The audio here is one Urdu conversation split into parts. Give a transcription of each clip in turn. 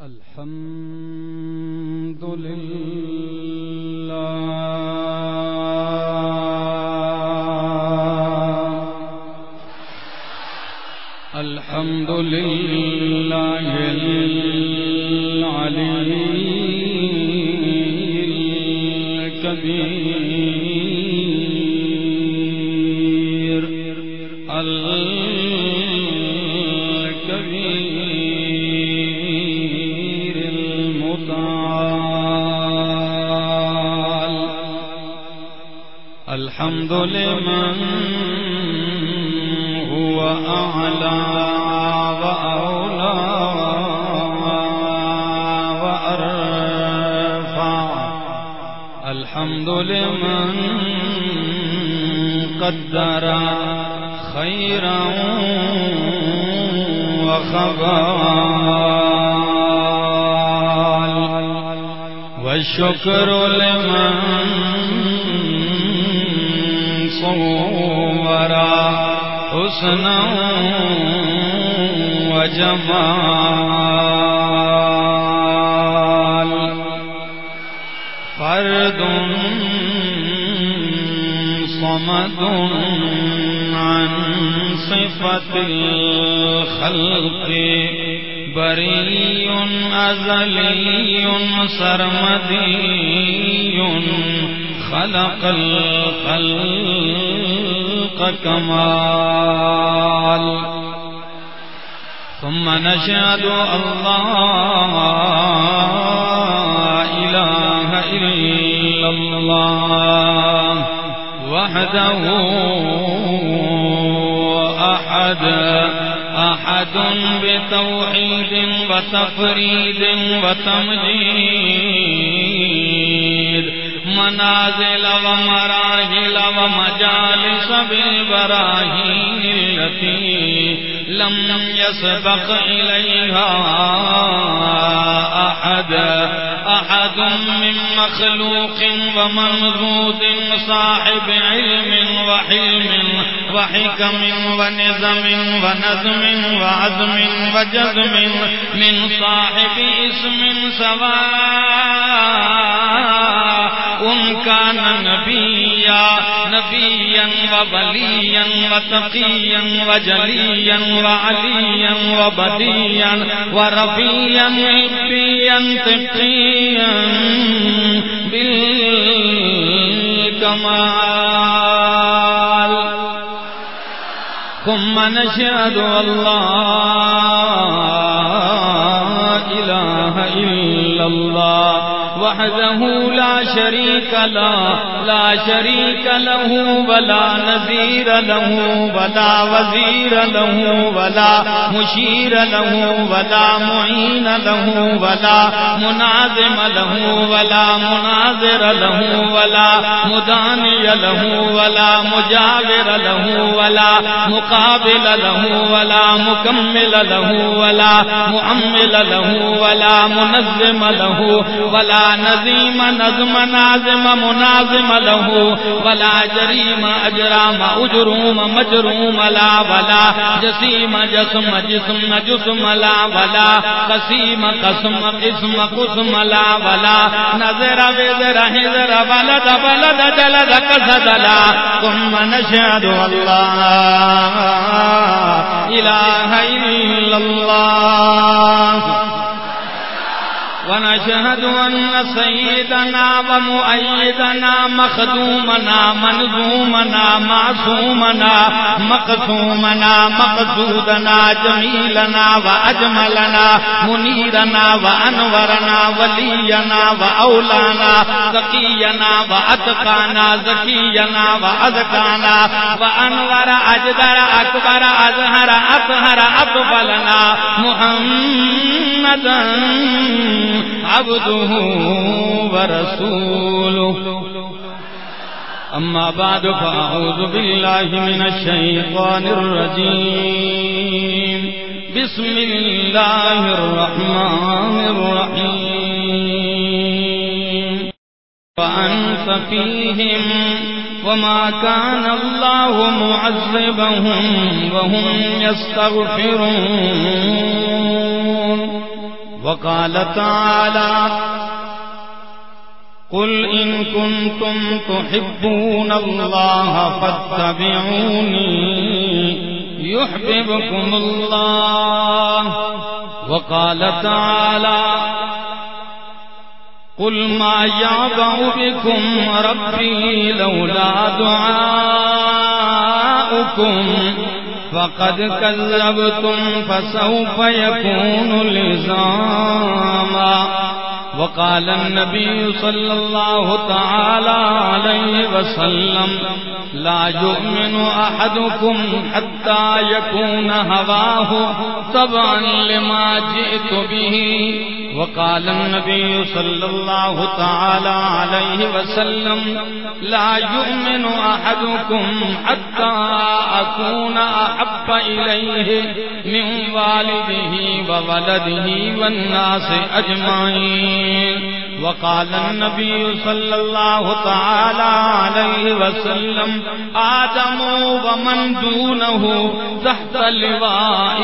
الحمد لله الحمد لله العلي الكبير لمن هو أعلى وأولى وأرفع. الحمد لمن قدر خيرا وخبال والشكر لمن حسنا وجمال فرد صمد عن صفة الخلق بري أزلي سرمدي خلق الخلق كمال ثم نشهد الله إله إلا الله وحده أحد. أحد بتوحيد وتفريد وتمجيد. منازل ومراحل ومجالس بالبراهين التي لم يسبق إليها أحد أحد من مخلوق ومنذود صاحب علم وحلم وحكم ونظم ونظم وعزم وجزم من صاحب اسم سواء كان نبيا نبيا ووليا وتقيا وجليا وعليا وبديا ورفيا حبيا تقيا بالكمال ثم نشهد الله إله إلا الله وحده لا شريك له لا شريك له ولا نذير له ولا وزير له ولا مشير له ولا معين له ولا منازم له ولا مناظر له ولا مداني له ولا مجاور له ولا مقابل له ولا مكمل له ولا مؤمل له ولا منظم له ولا نظیم، نظم نازم منازم له ولا جریم، اجرام اجروم مجروم، لا ولا، جسیم، جسم جسم جسم، لا ولا، قسیم، قسم قسم قسم، لا ولا، نظر، وزر حزر بلد بلد جلد، قصد، لا، ثم نشهد الله إله إلا الله. ونشهد أن سيدنا ومؤيدنا مخدومنا منظومنا معصومنا مقسومنا مقصودنا جميلنا وأجملنا منيرنا وأنورنا ولينا وأولانا زكينا وأتقانا زكينا وأذكانا وأنور أجدر أكبر أزهر أطهر أطفلنا محمدا عبده ورسوله. أما بعد، فأعوذ بالله من الشيطان الرجيم. بسم الله الرحمن الرحيم. وأنت فيهم وما كان الله معذبهم وهم يستغفرون. وقال تعالى، قل إن كنتم تحبون الله فاتبعوني يحببكم الله، وقال تعالى، قل ما يعبع بكم ربي لولا دعاؤكم فقد كذبتم فسوف يكون لزاما. وقال النبي صلى الله تعالى عليه وسلم لا يؤمن أحدكم حتى يكون هواه طبعا لما جئت به. وقال النبي صلى الله تعالى عليه وسلم، لا يؤمن أحدكم حتى أكون أحب إليه من والده وولده والناس أجمعين. وقال النبي صلى الله تعالى عليه وسلم آدم ومن دونه تحت لواء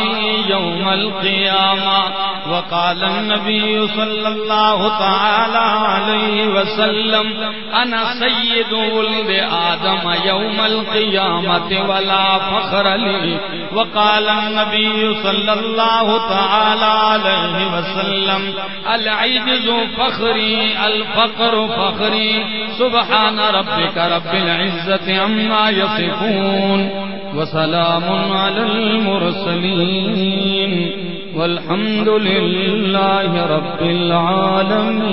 يوم القيامة وقال النبي صلى الله تعالى عليه وسلم أنا سيد ولد آدم يوم القيامة ولا فخر لي وقال النبي صلى الله تعالى عليه وسلم، العجز فخري الفقر فخري سبحان ربك رب العزة عما يصفون وسلام على المرسلين. والحمد لله رب العالمين.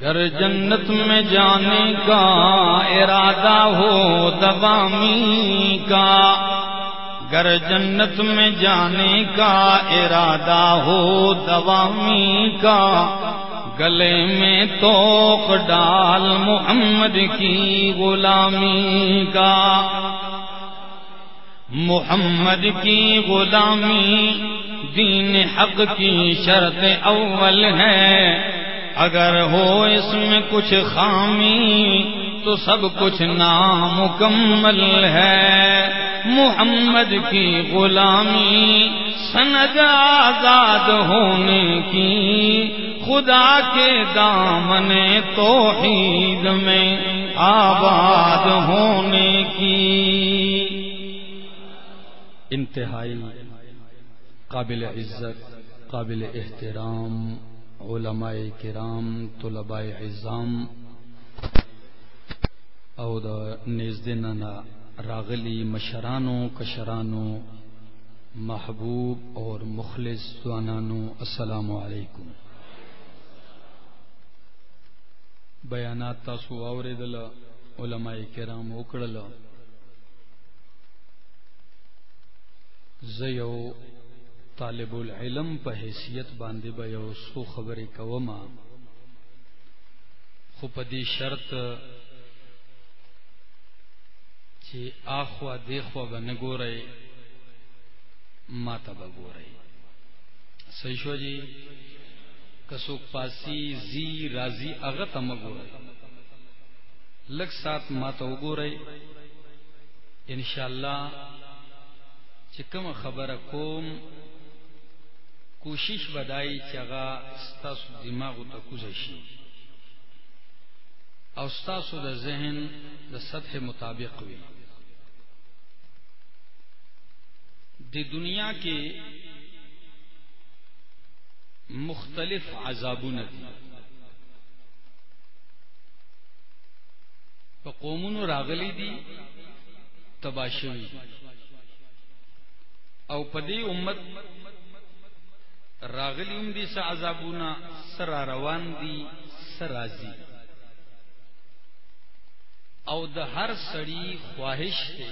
گر جنت میں جانے کا ارادہ ہو دوامی کا گر جنت میں جانے کا ارادہ ہو دوامی کا گلے میں توق ڈال محمد کی غلامی کا محمد کی غلامی دین حق کی شرط اول ہے اگر ہو اس میں کچھ خامی، تو سب کچھ نامکمل ہے۔ محمد کی غلامی، سند آزاد ہونے کی۔ خدا کے دامن توحید میں آباد ہونے کی۔ انتہائی قابل عزت، قابل احترام۔ علماء کرام، طلباء عظام او د نزدننا راغلی مشرانو، کشرانو، محبوب اور مخلص زوانانو السلام علیکم. بیانات تاسو اوریدل علماء کرام وکړل. زيو طالب العلم په حیثیت باندې به یو سو خبرې کوما خو په دې شرط چې اخوا دیخوا به نه ګورئ ما ته به ګورئ. صحیح شو جی؟ کسوک پاسی، زی رازی هغه ته مګورئ لږ سات ما ته وګورئ. ان شاء الله چې کوم خبره کوم کوشش بدای چې هغه ستاسو دماغ ته کوزشي او ستاسو د ذهن د سطح مطابق وي. د دنیا کې مختلف عذابونه دي. په قومونو راغلي دي تباشوي او په دې امت راغلیم دي س عذابونه سر روان دي سرازي او د هر سړی خواهش ته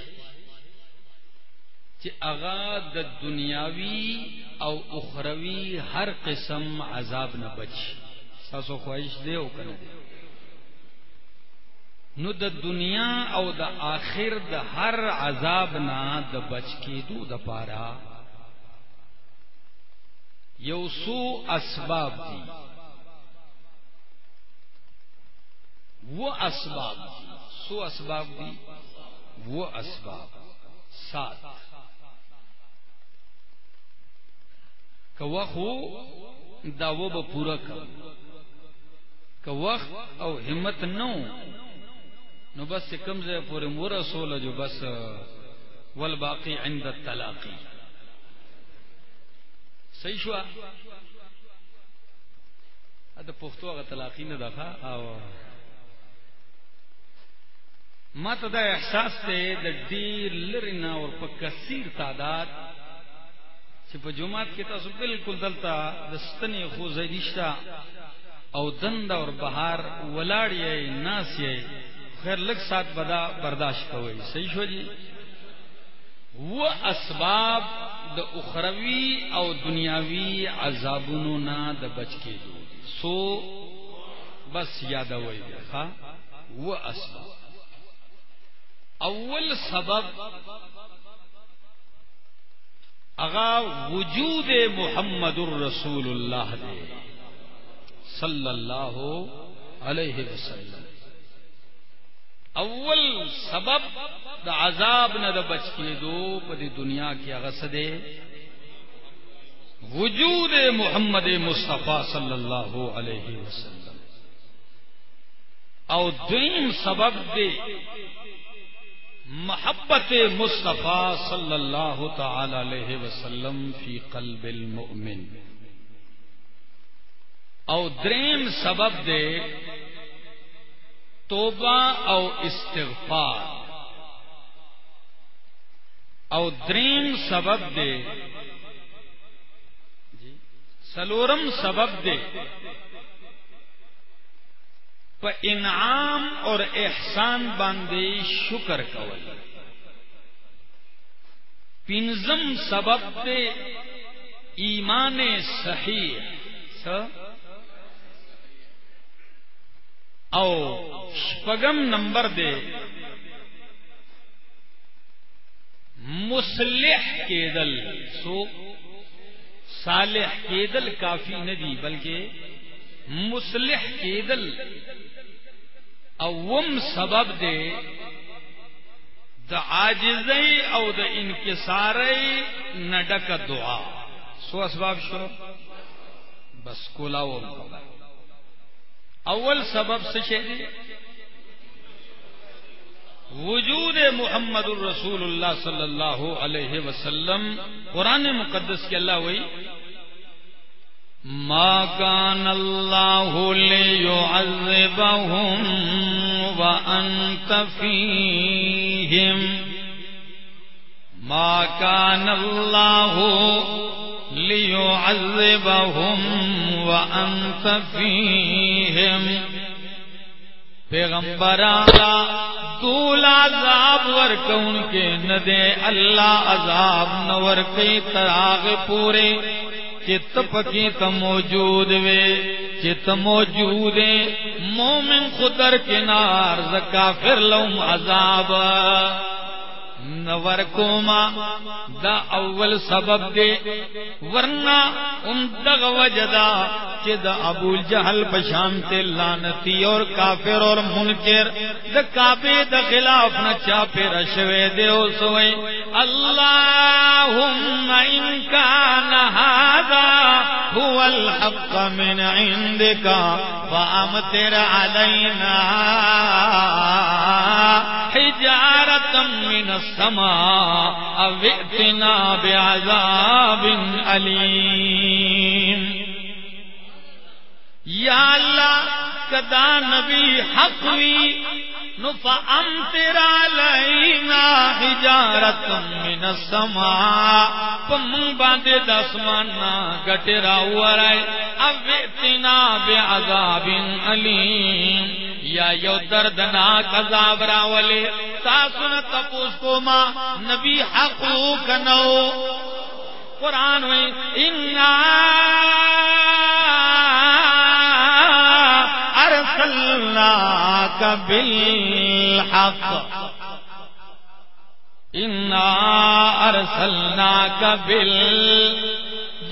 چې اغا د دنیاوی او اخروی هر قسم عذاب نه بچ تاسو خواهش دی او کنه؟ نو د دنیا او د آخر د هر عذاب نه د بچ کېدو د پاره یو سو اسباب دی۔ وہ اسباب دی۔ سو اسباب دی۔ وہ اسباب۔ سات۔ ہو، دا وہ ب پورا کر۔ وقت او ہمت نو نو بس کم سے پورے مورا سول جو بس ول باقی عند تلاقی صحیح شو اد پختو اگر تلاقی نہ دکھا او مت دا احساس تے د ډیر لرنا اور په کثیر تعداد، چې په جمعات کې تاسو بالکل دلته د ستنې خو زیدشتا او دند اور بهار ولاړ یې، ناس یې، خیر لږ سات بدا برداشت کوي صحیح شو جی؟ و اسباب د اخروی او دنیاوی عذابونو نه د بچ کېدو. سو بس یادوي ښا، و اسباب اول سبب اغا وجود محمد الرسول اللہ دے صلی اللہ علیہ وسلم. اول سبب دا عذاب نہ دا بچ کے دو پدی دنیا کی اغسدے وجود محمد مصطفیٰ صلی اللہ علیہ وسلم. او دین سبب دے محبت مصطفیٰ صلی اللہ تعالی علیہ وسلم فی قلب المؤمن. او دریم سبب دے توبہ او استغفار۔ او دریم سبب دے۔ جی۔ سلورم سبب دے۔ انعام اور احسان باندے شکر کول۔ پنزم سبب دے۔ ایمان صحیح او شپگم نمبر دے۔ مسلح کے دل سو صالح کے دل کافی ندی بلکہ مسلح کے دل اوم سبب دے۔ دا آجز او دا انکسار نہ ڈک دعا۔ سو اسباب شروع۔ بس کولا اول سبب سے دے وجود محمد الرسول اللہ صلی اللہ علیہ وسلم، قرآن مقدس کے اللہ ہوئی ما كان الله ليعذبهم وأنت فيهم ما كان الله ليعذبهم وأنت فيهم۔ پیغمبرانا دول عذاب ورکون کے ندے اللہ عذاب نور کے تراغ پورے۔ چت پکی تو موجود وے، چت موجود مومن خدر کنار، زکا پھر لوم عذاب نور کوما دا اول سبب دے، ورنہ ان دغ وجدا چد ابو جہل پشان تے لانتی اور کافر اور منکر، دا کعبے دا خلاف نہ چا چاپے رشوے دے او سوئے۔ اللہم ان کان هذا هو الحق من عندك فامطر علينا حجارة من السماء او ائتنا بعذاب علیم یا اللہ، کدا نبی حق وی نفا ام تیرا لینا حجارت من السماء، پم باندے دسمانا گٹرا ورائے اب اتنا بعذاب علیم۔ یا یو دردناک عذاب راولے تاسن تپوس کو ما نبی حقو کنو۔ قرآن میں انا ارسلناک بالحق انا ارسلناک بال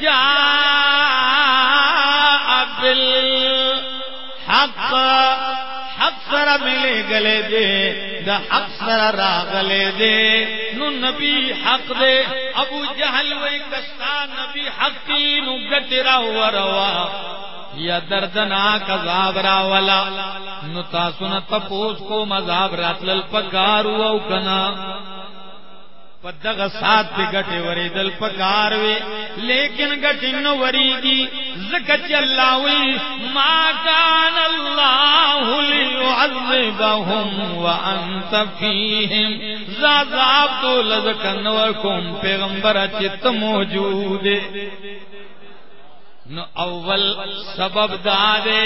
جا بالحق حق حق سر ملے گلے دے، دا حق سر راغلے دے۔ نو نبی حق دے، ابو جہل وی کستا نبی حق کی نو گٹرا وروا یا دردناک عذاب راولا نو تاسو تپوس کو مذاب راتل پکارو او کنا۔ پدغ سات پہ گٹے وری دل پکار وے. لیکن گٹی نو وری گی زکچ اللہ وی، ما کان اللہ لیعذبہم وانت فیہم. زازاب تو لذکن ورکم پیغمبر چت موجود. نو اول سبب دادے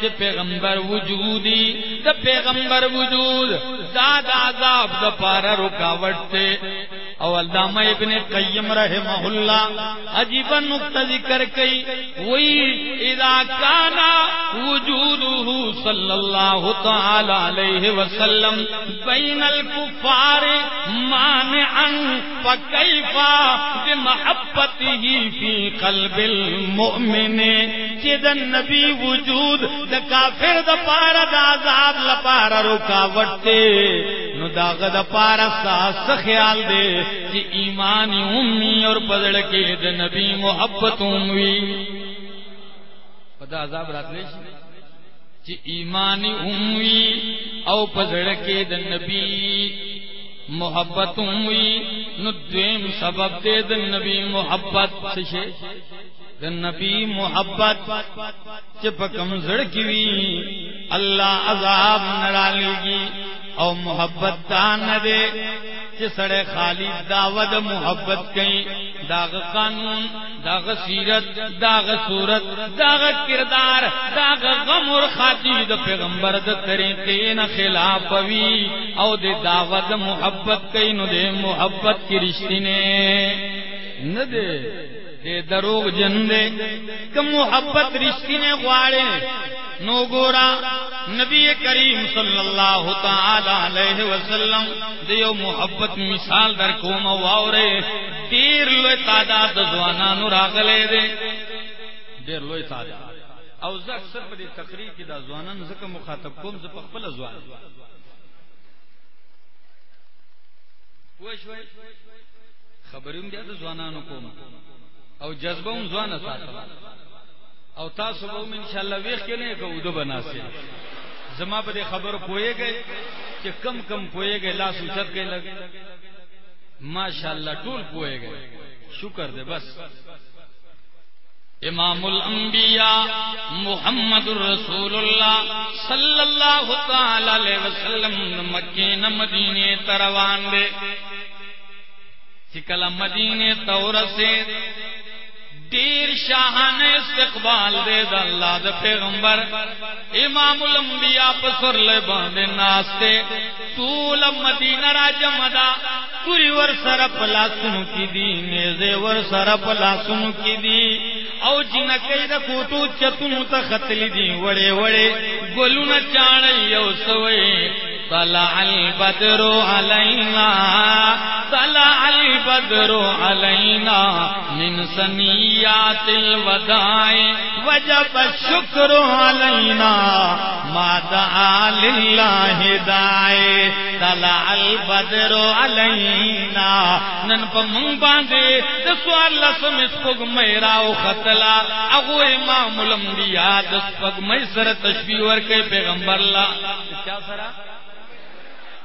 کہ پیغمبر وجودی دا پیغمبر وجود داد عذاب دا پارا رکاوٹ تے۔ اول دام ابن قیم رحمہ اللہ عجیب نقطہ ذکر کئی، وہی اذا کانا وجودہ صلی اللہ تعالی علیہ وسلم بین الکفار مانعا فکیفا بمحبته فی قلب المؤمن۔ چیدن نبی وجود دا کافر دا پارا دا عذاب لپارا رکاوٹ تے نو داغ دا پارا ساس خیال دے کہ ایمانی امی اور پدڑ کے د نبی محبت اموی پدا عذاب رات لے چی ایمانی امی او پدڑ کے د نبی محبت اموی نو دویم سبب دے د نبی محبت سشے نبی محبت چپ کم زڑکی وی اللہ عذاب نرالی گی او محبت دان دے سڑے خالی دعوت محبت کئی داغ قانون، داغ سیرت، داغ صورت، داغ کردار، داغ غم اور خاطی د پیغمبر د طریقے نہ خلاف وی۔ او دے دعوت محبت کئی نو دے محبت کی رشتے نے۔ نہ دے دے دروغ جن دے، کہ محبت رشتے نے گواڑے نو گورا، نبی کریم صلی اللہ تعالی علیہ وسلم دیو محبت مثال در کوم واورے۔ دیر لوی تعداد زوانانو راغلے دے۔ دیر لوی تعداد۔ او زه اکثر په دې تقریر کې دا ځوانان زکه مخاطب کوم، زه په خپل ځوان خبریم بیا د ځوانانو کوم. او جذبه هم ځوانه ساتم او تاسو به ان شاء الله ویخ کې نه کوو د بناسه زما په خبر پوئے گئے کہ کم کم پوئے گئے لاس اچت گئے لگے ماشاء اللہ ٹول پوئے گئے شکر دے بس. امام الانبیاء محمد الرسول اللہ صلی اللہ تعالی علیہ وسلم مکے نہ مدینے تروان دے چکل مدینے تور سے دیر شاہان استقبال دے دا اللہ دا پیغمبر۔ امام الانبیاء پسر لے باندے ناستے۔ طول مدینہ را جمدا پوری ور سر پلا سنو کی دی، نیزے ور سر پلا سنو کی دی۔ او جن کئی دا کوٹو چتنو تا خطلی دی، وڑے وڑے گلو نہ چاڑے یو سوئے۔ طلع البدر علينا، طلع البدر علينا من سنيات الوداع، وجب الشكر علينا ما دعا لله داعي طلع البدر علينا. نن په مونږ باندې د سوال لسم سپوږ مې راو خطلا هغه امام الانبیاء د سپوږ مې سره تشبیه ورکړي پیغمبر الله چا سره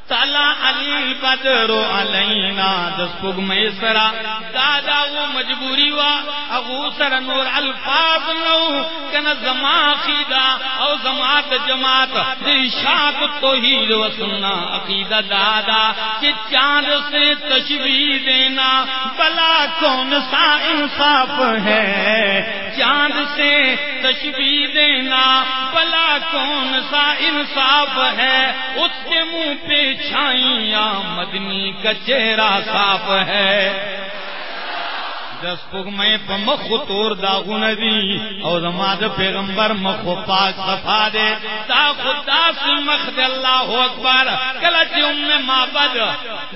تالا علی بدر علینا دس پگ میں سرا دادا وہ مجبوری وا اگو سر نور الفاظ نو. کن زما خیدا او زمات جماعت دشاک توحید و سننا عقیدہ دادا. کہ چاند سے تشبیح دینا، بلا کون سا انصاف ہے. چاند سے تشبیح دینا، بلا کون سا انصاف ہے. اس کے منہ پہ چھائیاں مدنی کا چہرہ صاف ہے۔ دس پگ میں مخ تور داغو ندی اور زماد پیغمبر مخ پاک صفا دے۔ تا خدا سی مخ دے اللہ اکبر، کلچ ام معبد۔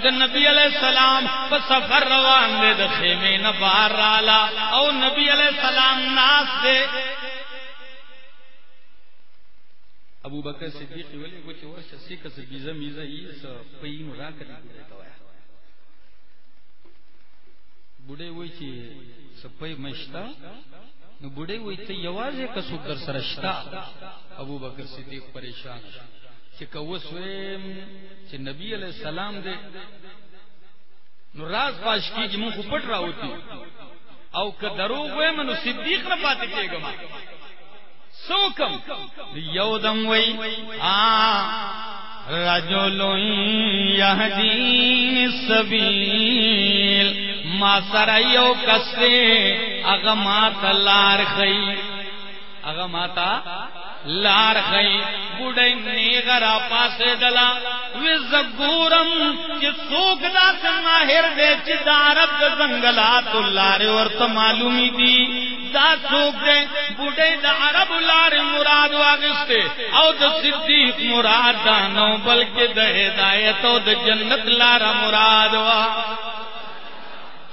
دے نبی علیہ السلام پا سفر روان دے دے خیمے نبار رالا۔ او نبی علیہ السلام ناس دے۔ ابو بکر صدیق ویلي و چې ورشه سیکه څه بیزه میزه، یې څه پېینو راکړي بوډۍ ته وایه. بوډۍ وایي چې سپۍ مشتا نو بوډۍ وایي، ته یوازې که در سره شتا ابو بکر صدیق پریشان چې که اوس چې نبی علیہ السلام دې، نو راز پاش کیږي، مونږ پټ راوتی او که دروغ وایم نو صدیق نه پاتې کېږم سوکم. یو دم وئی آ رجل یهدین السبیل. ما سره یو کسه اغه ما تلار خی. اغه ما تا لار خی. بوډای نیغرا پاسه دلا. وی زګورم چې څوک دا ماهر دې چې دارت زنګلات لار ورته معلومی دي دا څوک دې عرب لار مراد واغسته او د صدیق مراد دا نو بلکې د او جنت لار مراد وا۔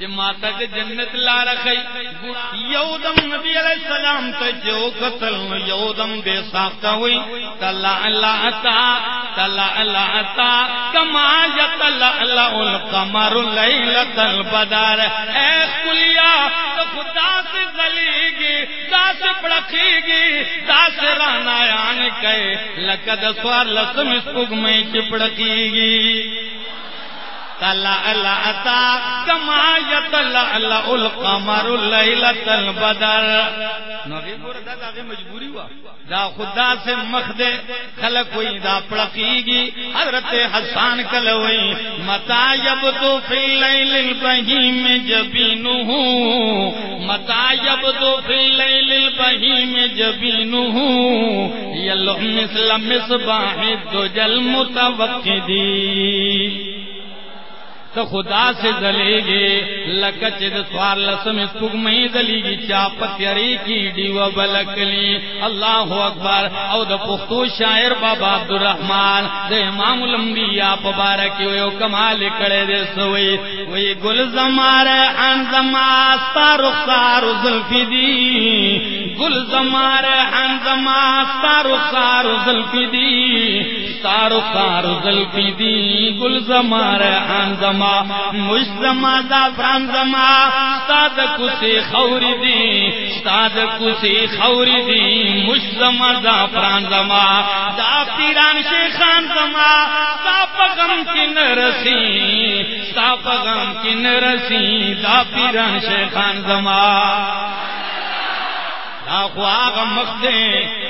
ماتا کے جنت لا رکھئی۔ یودم نبی علیہ السلام تو جو قتل یودم بے ساختہ ہوئی۔ تلا اللہ تا تلا اللہ تا کما یتلا اللہ القمر لیلت البدر۔ اے کلیا خدا سے گلی گی دا سے پڑکی گی دا سے رانا یان کہے لقد سوار لسم اس پگمئی چپڑکی گی۔ یتلا القمر لیلت البدر. نو ګور دا مجبوری وا دا خدا سے مخ دے خلق ہوئی دا پڑقیگی حضرت حسان کلوئی متا یبدو فی اللیل البہیم جبینہو متا یبدو فی اللیل البہیم جبینہو یلو مثل مصباح دجل متوقدی تو خدا سے دلے گے لکچ سوار لسم پگمئی دلی گی چاپ تیری کی ڈیو بلکلی۔ اللہ اکبر، او د پختو شاعر بابا عبد الرحمان د امام الانبیاء مبارک یو کمال کڑے دے سوئی۔ وہی گل زمار ان زما سار رخسار زلفی دی۔ گل زمار ان زما سار رخسار زلفی دی۔ سار رخسار زلفی دی۔ گل زمار ان زما زما مجتما دا فران زما. استاد کسی خوری دی استاد کسی خوری دی مجتما دا فران زما. دا پیران شیخان زما. ستا پغم کی نرسی ستا پغم کی نرسی دا پیران شیخان زما. آغ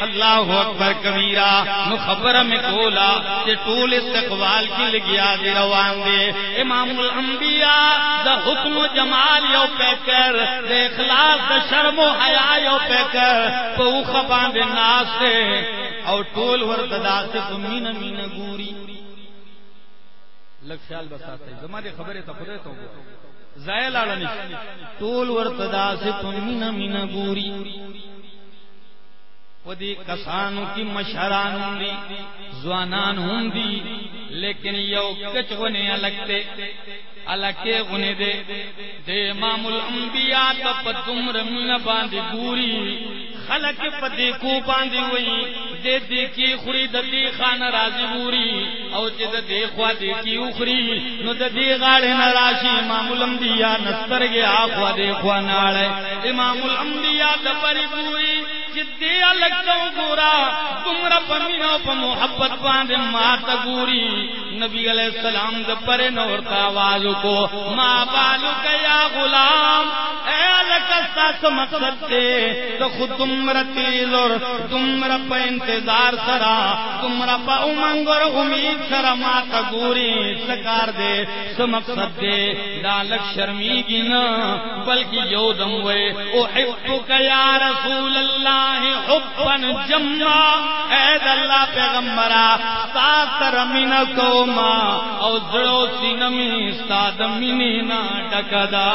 اللہ اکبر کبیرا نو خبر میں کولا کہ ٹول استقبال کی لگیا دی روان دے۔ امام الانبیاء، دا حکم و جمال یو پیکر دے اخلاص، دا شرم و حیا یو پیکر پو خبان دے ناس او ٹول ورتدا سے مین مین گوری۔ لگ خیال بساتے زمانے خبریں تو خدے تو زائل آڑا ٹول ورتدا سے مین مین گوری۔ ودی کسانو کی مشہران ہوں دی، زوانان ہوں دی، لیکن یو کچھ ہونے الگتے الگتے غنے دے۔ دے امام الانبیاء تا پتمر من باندی گوری۔ خلق پدی کو باندی ہوئی۔ دے دے کی خوری ددی خان رازی گوری۔ او چی دے خوا دے کی اخری۔ نو دے غاڑے نراشی امام الانبیاء نستر گیا خوا دے خوا ناڑے۔ امام الانبیاء دا پری گوری۔ جدی لگتا گورا تمرا پمینو پا محبت باند مات گوری۔ نبی علیہ السلام دا پر نورتا آواز کو، ما بالو یا غلام، اے لکستا سا مقصد دے تو خود تمرا تیز اور تمرا پا انتظار سرا۔ تمرا پا امنگ اور امید سرا مات گوری۔ سکار دے سا مقصد دے دالک شرمی گی نا، بلکہ یو دم وے احبک یا رسول اللہ اللہ حبن جما اید اللہ پیغمبرا، ساتر من کوما او زڑو سینمی استاد منینا ڈکدا۔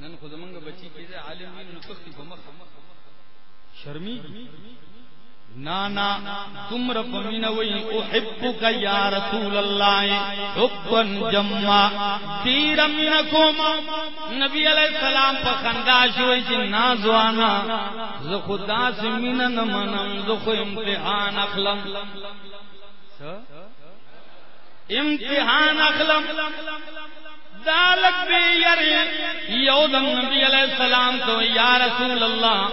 نن خود منگ بچی کی عالم نن تختی بمخ۔ شرمی؟ نانا، تم رب من وی احبک یا رسول اللہ حبا جمع تیر من نبی علیہ السلام په خندا شوې چې نازوانا زه خدا سے مين نه منم زه امتحان اخلم۔ امتحان اخلم۔ دالک بی یری یودم نبی علیہ السلام تو یا رسول اللہ،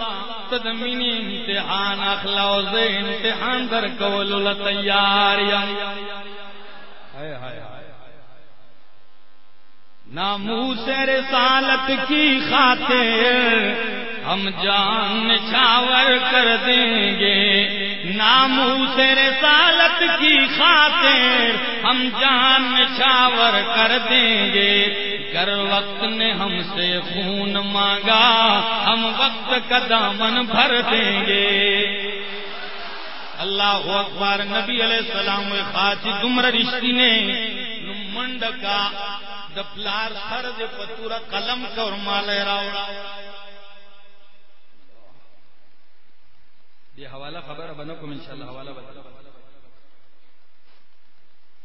تدمینی امتحان اخلاو زه امتحان در کولو تیار یم ہائے ہائے۔ ناموس رسالت کی خاطر ہم جان چھاور کر دیں گے۔ ناموس رسالت کی خاطر ہم جان چھاور کر دیں گے۔ گر وقت نے ہم سے خون مانگا، ہم وقت کا دامن بھر دیں گے۔ اللہ اکبر، نبی علیہ السلام خاص دمر رشتی نے منڈ کا د پلار سر د پتورا قلم کا اور مال راوڑا۔ دی حوالہ خبر بنو کوم انشاءاللہ حوالہ بدل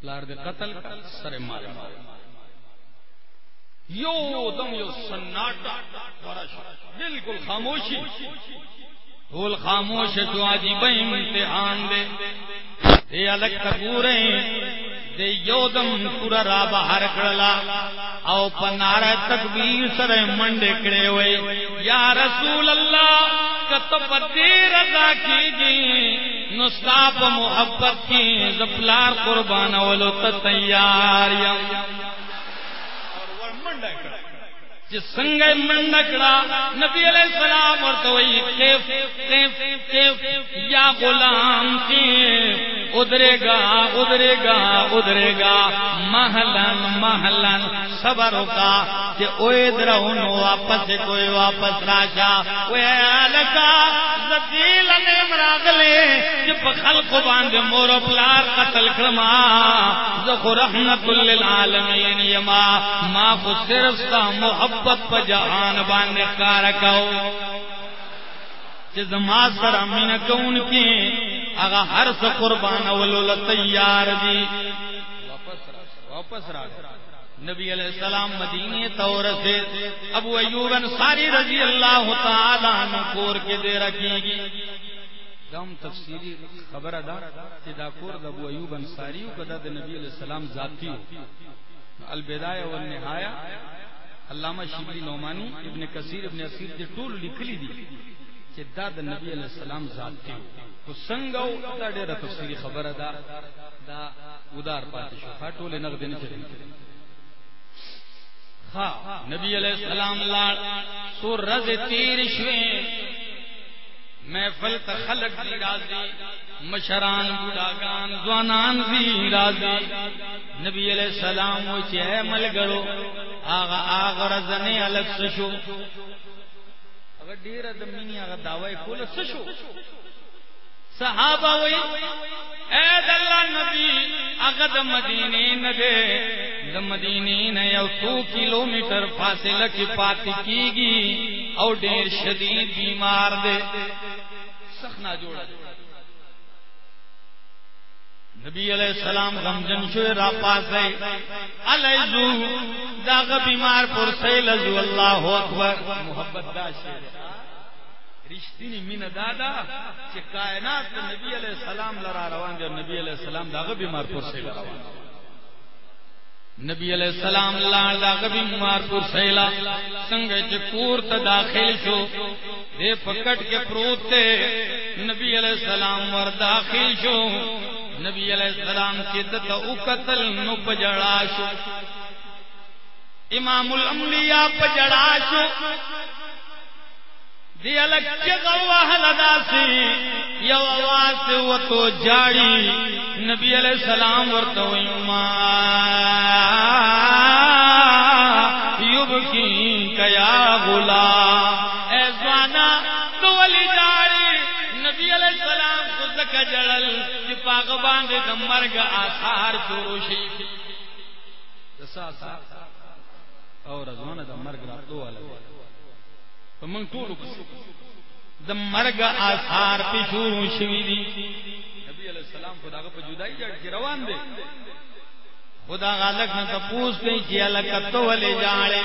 پلار د قتل کا سر مال۔ یو دم یو سناٹا بالکل خاموشی۔ ټول خاموش تو عجیب امتحان دے۔ اے الگ تبورے دے یودم پورا را باہر کڑلا۔ او پنار تکبیر سر منڈے کڑے ہوئے۔ یا رسول اللہ، کتب دیر رضا کی جی نصاب محبت کی زفلار قربان ولو تیار یم۔ سنگ منڈکڑا نبی علیہ السلام اور تو یا غلام کی ادرے گا ادرے گا ادرے گا۔ محلن محلن صبر کا کہ اوے درہن واپس، کوئی واپس راجا اوے لگا زدیل نے مراغلے جب خلق باندھ مور پلار قتل کرما۔ زخ رحمت للعالمین یما۔ ما خو صرف سا محبت پا جہان بان باندھ کارکاؤ زما سر امین کون کی اگا ہر سو قربان ولول تیار دی۔ واپس را نبی علیہ السلام مدینے طور سے ابو ایوب انصاری رضی اللہ تعالی عنہ کور کے دے رکھے گی۔ دم تفسیری خبر ادا کہ دا کور دا ابو ایوب انصاری او کدا دے نبی علیہ السلام ذاتی البدایہ والنہایہ علامہ شبلی نعمانی ابن کثیر ابن اسیر دے ټول لکھلی دی چې دا د نبی علی السلام ذات دی کو څنګه او دا ډېره تفصیلی خبره ده دا ودار پاتې شو ټول نغد نه چلی ها نبی علیہ السلام ہاں، ہاں، لاړ سور رز تیر شوي محفل ته خلق دی راضی، مشران بوډاګان ځوانان دی راضی۔ نبی علیہ السلام و چې ملګرو آغا آغا رزنه الګ شو اگر ډیره د مینې هغه داوای کوله څه شو صحابه وای اے د نبی هغه د مدینې نه ده د مدینې نه یو 2 کیلومتر فاصله کې پاتې کیږي او ډیر شدید بیمار ده سخنا جوړ نبی علیہ السلام غمجن شو را پاسے علیزو داغ بیمار پر سیلزو اللہ اکبر۔ محبت دا شیر رشتینی مین دادا چې کائنات نبی علیہ السلام لرا روان دي نبی علیہ السلام داغ بیمار پر سیل روان نبی علیہ السلام لاړ داغ بیمار پور سیلا سنگ چکور تا داخل شو دے پکٹ کے پروت تے نبی علیہ السلام ور داخل شو۔ نبی علیہ السلام کی دت او قتل نو پجڑا شو۔ امام الانبیاء پجڑا شو۔ دی الک چغا وحلدا یو آواز و تو جاڑی، نبی علیہ السلام ورتو ما یبکی کیا غلام۔ اے زوانا تو ولی جاڑی، نبی علیہ السلام خود کا جڑل چې پاغ باندې د مرګ آثار شروع شي او رضوانه د مرګ راتلو والا۔ په موږ ټول د مرګ آثار په شروع شوي دي نبی السلام خداغه په جدای جړ کې روان دي خدا غالک نه تپوس کوي چې الک تو ولې جاړي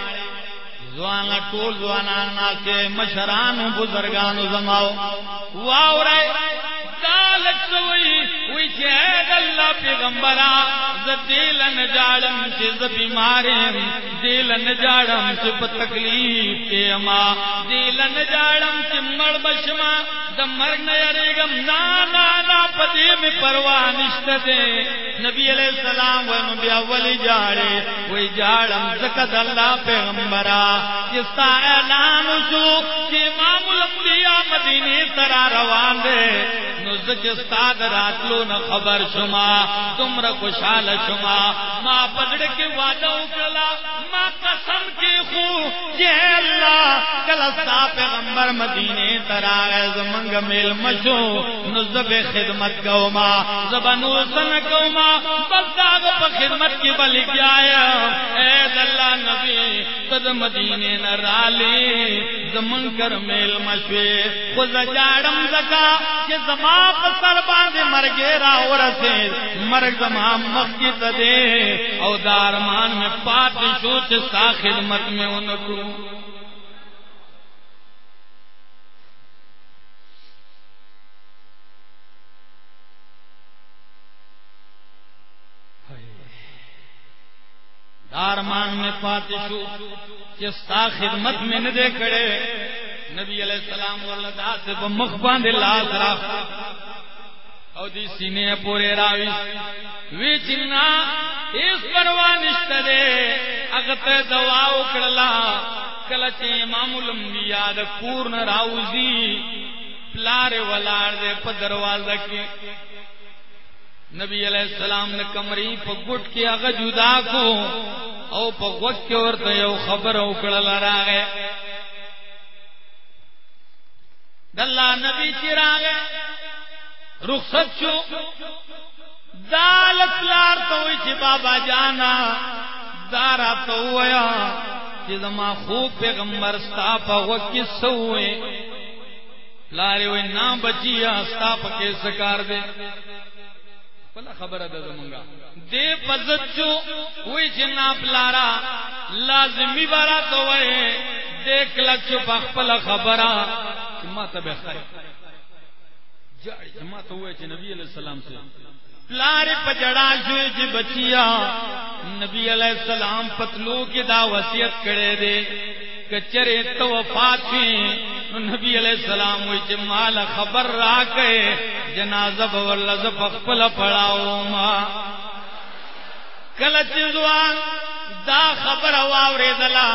زوانا ٹول زوانا کے مشران بزرگان وی الله پیغمبرا ز دل نه جاړم چې ز بیمارم دل نه جاړم چې په تکلیف کې ما دل نه جاړم چې مړ بشما د مرګ نه یریګم نا نا نا پدې می پروا نشته نبی علیہ السلام و نو بیا ولی وی جاړم زکد الله پیغمبرا چې ستا اعلان شو چې امام الانبیاء مدینه ترا روان دي نو زکه ستا راتلو نہ خبر شما تم خوشحال شما۔ ماں پگڑ کے وعدہ کلا ماں قسم کی خو۔ یہ اللہ کلستا پیغمبر مدینے ترا زمنگ میل مشو۔ نزب خدمت کو ماں زبنو سن کو ماں بلداغ پا خدمت کی بل کیا اے اللہ نبی تد مدینے نہ رالی زمن کر میل مشوے۔ خود جاڑم زکا کہ زما پسر باندے مرگے را ورسے مرگ زما مخی تدے او دارمان میں پات شو چستا خدمت میں انکو۔ دارمان میں پات شو چستا خدمت میں ندے کڑے، نبی علیہ السلام والدہ سے بمخبان دے لاز راہ او دی سینے پورے راوی۔ وی چنا اس پروا نشت دے اگت دوا اکڑلا کلچ امام الانبیاء دا کور راوزی۔ پلار ولار دے پا دروازہ کی۔ نبی علیہ السلام نے کمری پا گٹ کی اگ جدا کو او پا وقت کے ورطا یو خبر اکڑلا را گئے۔ دلہ نبی چرا گئے رخصت شو۔ دالت لار تو چی بابا جانا۔ دارا تو ویا چی زما خوب پیغمبر ستا پا وکی سوئے لارے وی نا بچیا ستا پا کے سکار دے۔ بلا خبر ہے زمانگا دے پزت جو وی چی نا پلارا لازمی بارا تو وے دیکھ لگ چو پا خبر خبرہ چی ما تبے خیر۔ جما تو ہوئے نبی علیہ السلام سے۔ لارے پجڑا شوئے جی بچیا نبی علیہ السلام پتلو کی دا وسیعت کرے دے کچرے تو وفات تھی۔ نبی علیہ السلام ہوئی چی مال خبر را کے جنازہ بولز پخپل پڑاؤ ما۔ کلچ زوان دا خبر واورے دلا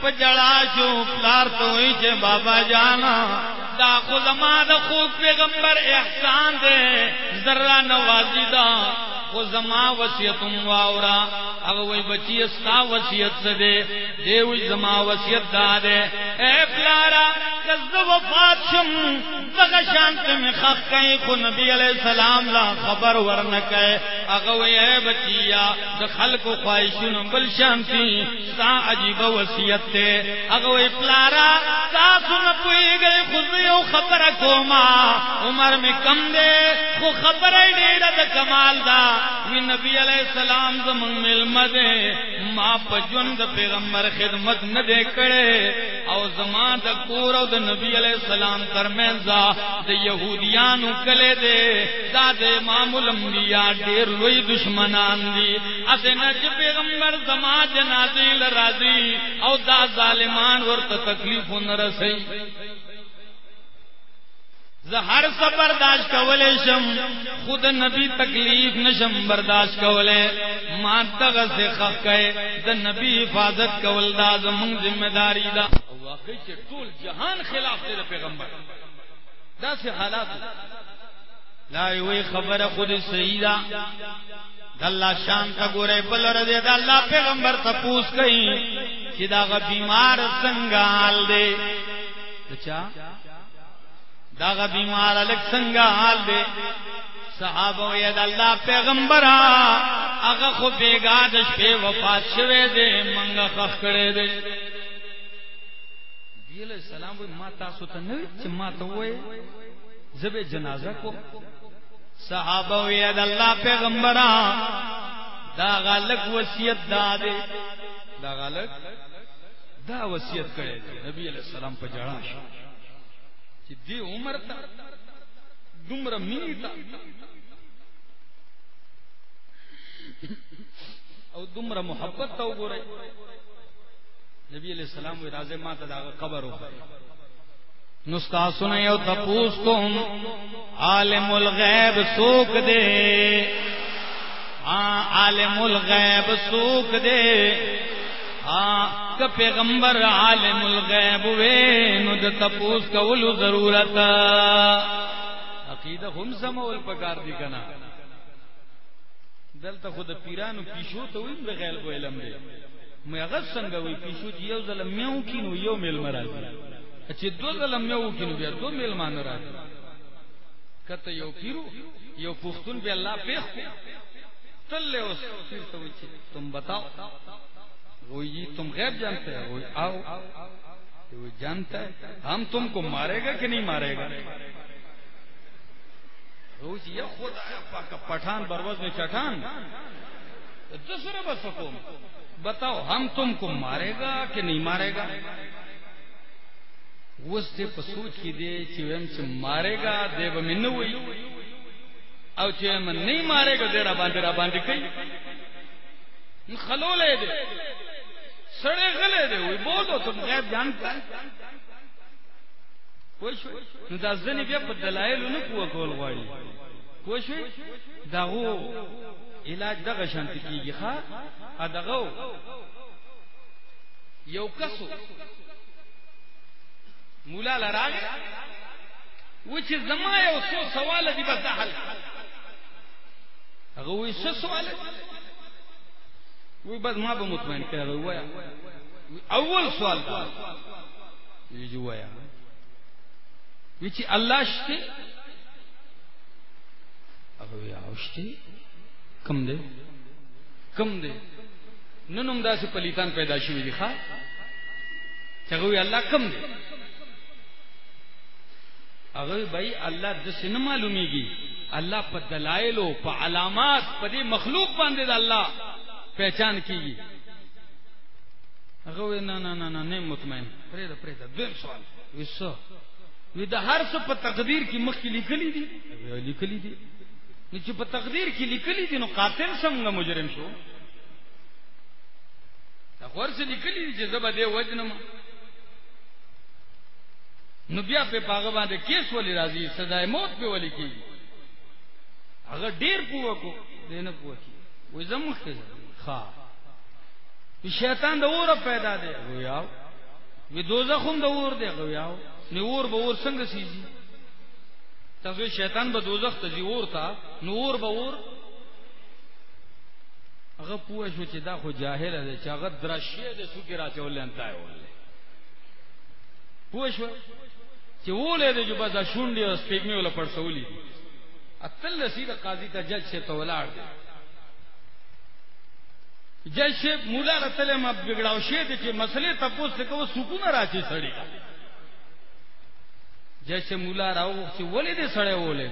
پجڑا شو، پلار تو ہوئی چی بابا جانا۔ دا خود ما دا خوب پیغمبر احسان دے، ذرہ نوازی دا۔ خود زما وسیعتم واورا اگر وہی بچی استا وسیعت سے دے۔ دے وہی زما وسیعت دا دے۔ اے پلارا، کز وفات شم؟ دغه شانت می خخ کئی کو نبی علیہ السلام لا خبر ورنکے اگر وہی اے بچیا، د خلق خواہشون بل شانتی سا عجیب وسیعت تے۔ اگر وہی پلارا تا سن پوئی گئے خود یو خبر کوما عمر میں کم دے خو خبر ډیر د کمال دا وی نبی علیہ السلام زمون ملم دے ما پجون د پیغمبر خدمت نه دے کړي او زما د کور او د نبی علیہ السلام ترمنځ د يهوديانو کله دے دا د امام الانبیاء ډیر لوی دشمنان دي اته نه پیغمبر زما جنازې راضي او دا ظالمان ورته تکلیف نه رسي ہر سب برداشت کولے شم، خود نبی تکلیف نشم برداشت کولے۔ ماں تگ سے خکے دا نبی حفاظت کول دا زمون ذمہ داری دا۔ واقعی چھے طول جہان خلاف دے پیغمبر۔ دا سے حالات۔ لا وہی خبر خود سیدہ اللہ شان کا گورے بلر دے دا اللہ پیغمبر تپوس کہیں کہ دا بیمار سنگال دے اچھا دا داغ بیمار الگ سنگا حال دے صحابہ ید اللہ پیغمبر اگا خو بیگا دش پہ وفات شوے دے منگا خخ کرے دے جی علیہ السلام کوئی ماں تاسو تا نوی چھ ماں تا ہوئے زب جنازہ کو صحابہ وی ید اللہ پیغمبر داغا لگ وسیعت دا دے۔ داغا لگ دا وصیت کرے نبی علیہ السلام پہ جڑا شو۔ چې دی عمر تا دومره مینی تا۔ او دومره محبت تا وګورئ نبی علیہ السلام وی راز ما ته دا قبر وکړي نستا سنئ تپوس کوم عالم الغیب سوک دے۔ ہاں عالم الغیب سوک دے۔ ہاں کہ پیغمبر عالم الغیب وے، نو د تپوس کولو ضرورت۔ عقیدہ هم سمول پکار دی کنا۔ دلته خود پیرانو پیشو ته ویم د غیب علم دی مې هغه څنګه وی پیشو چې یو ځل میو کینو یو میل مرادي چې دو ځل میو کینو بیا، دو میل مان راځي کته یو پیرو یو پښتون به الله پیخ تل له اوس تم بتاؤ وہ جی تم غیر جانتے ہیں وہ آؤ وہ جانتا ہے ہم تم کو مارے گا کہ نہیں مارے گا روز یہ خود پٹھان بروز میں چٹھان دوسرے بس کو بتاؤ ہم تم کو مارے گا کہ نہیں مارے گا اس سے سوچ کی دے چیم سے مارے گا، دے بن ہوئی۔ او چیم نہیں مارے گا دیرا باندھے باندھی کئی۔ خلو لے دے۔ سڑے گلے دے، ہوئی بولو تم غیب جانتا ہے نو دا زنی بیا په دلایل نه پوه کول غواړي پوه شو دغه علاج دغه شانت کیږي ښا ا دغه یو کسو۔ مولا لراغ و چې زما یو څو سوال دي بس حل. هغه وې څه سوال وی بس ما به مطمئن کړه وایا اول سوال دا وی جو وایا وی چې الله شته؟ هغه وی اوشته کم دے کم دے ننم دا سے پلیتان پیدا شوی دی خواہ چگوی اللہ کم دے اگر بھائی اللہ دس نہ معلومی گی، اللہ پر دلائلو پر علامات پر دی مخلوق باندے دا اللہ پہچان کی گی۔ اگر نا نا نا نا نہیں مطمئن۔ پریدا پریدا دویم سوال۔ ویسو وی دا ہر سو پر تقدیر کی مخ کی لکلی دی۔ لکلی دی۔ چې په تقدیر کې لیکلي دي نو قاتل څنګه مجرم شو۔ دا خور څه لیکلي دي چې زبا دې وجنم نو بیا په پاغه باندې کیس ولې راځي سزا موت په ولې کیږي هغه ډیر پوه کو دینه پوه کی. وې زموږ ته ښا شیطان د اوره پیدا دی ویاو وی دوزخ هم د اور دی ویاو نو اور به اور څنګه سيږي تاسو شیطان به دوزخ ته اور تا نور به اور. هغه پوه شو چې دا خو جاهل دی چې هغه درشه د سو کې راځول انتای ولې پوه شو؟ چې ولې د جو بازا شونډي او سپېګمې ولا پړسولې اتل سیده قاضي ته جج شه تولاړ دی جج شه مولا رتل ما بګړاو شه دي چې مسلې تاسو ته کو سکون راځي سړی جیسے مولا راو چې ولې دې سړی ولې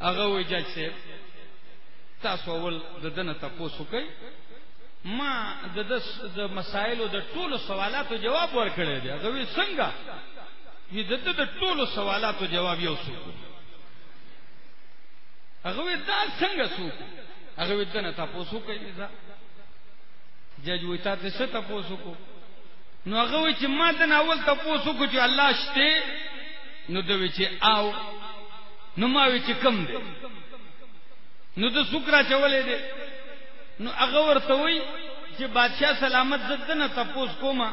هغه وی جج صاحب تاسو ول د دنه تاسو کوي ما د د مسایلو د ټولو سوالاتو جواب ورکړی دی. هغه وی څنګه وی د د ټولو سوالاتو جواب یو څه هغه دا څنګه څوک هغه وی دنه تاسو کوي دا. جج وی تاسو څه تاسو کو نو هغه وی چې ما د اول تاسو کو چې الله شته، نو دوی چې آو. نو ما وی چې کم دی. نو د سکرا چولې دی. نو هغه ورته وی چې بادشاہ سلامت زده نه تپوس کوما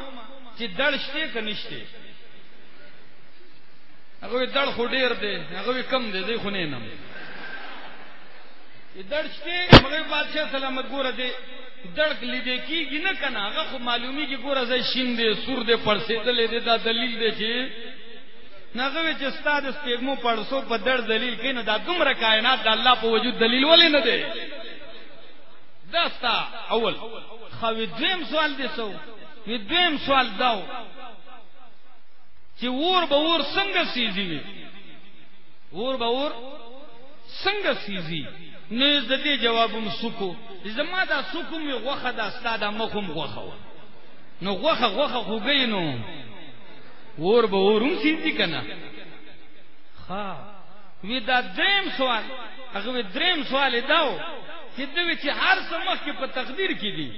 چې دړ شته ک نشته هغه دړ خو ډیر دی هغه کم دی دی خو نه نم. دړ شته مګر بادشاہ سلامت ګوره دی. دړک لیدې کیږي نه کنه؟ هغه خو معلومی کی ګوره زې شین دی، سور دی پړسېدلې دی، دا دلیل دی چې نغه چې استاد سپېګمو پړسو په در دلیل کین دا دومره کائنات د الله په وجود دلیل ولې نه دی؟ دا ستا اول. خو دویم سوال دی سو وی دویم سوال داو. چې ور به ور څنګه سیزي وي ور به ور څنګه سیزي نه د دې جواب مسکو زما دا سکو می غوخه دا استاد مخم غوخه نو غوخه غوخه خوګی نو. ور به ورم سیدی کنه ها وی دا دریم سوال. هغه دریم سوال داو. چې دوی چې هر څه مخکې په تقدیر کې دي.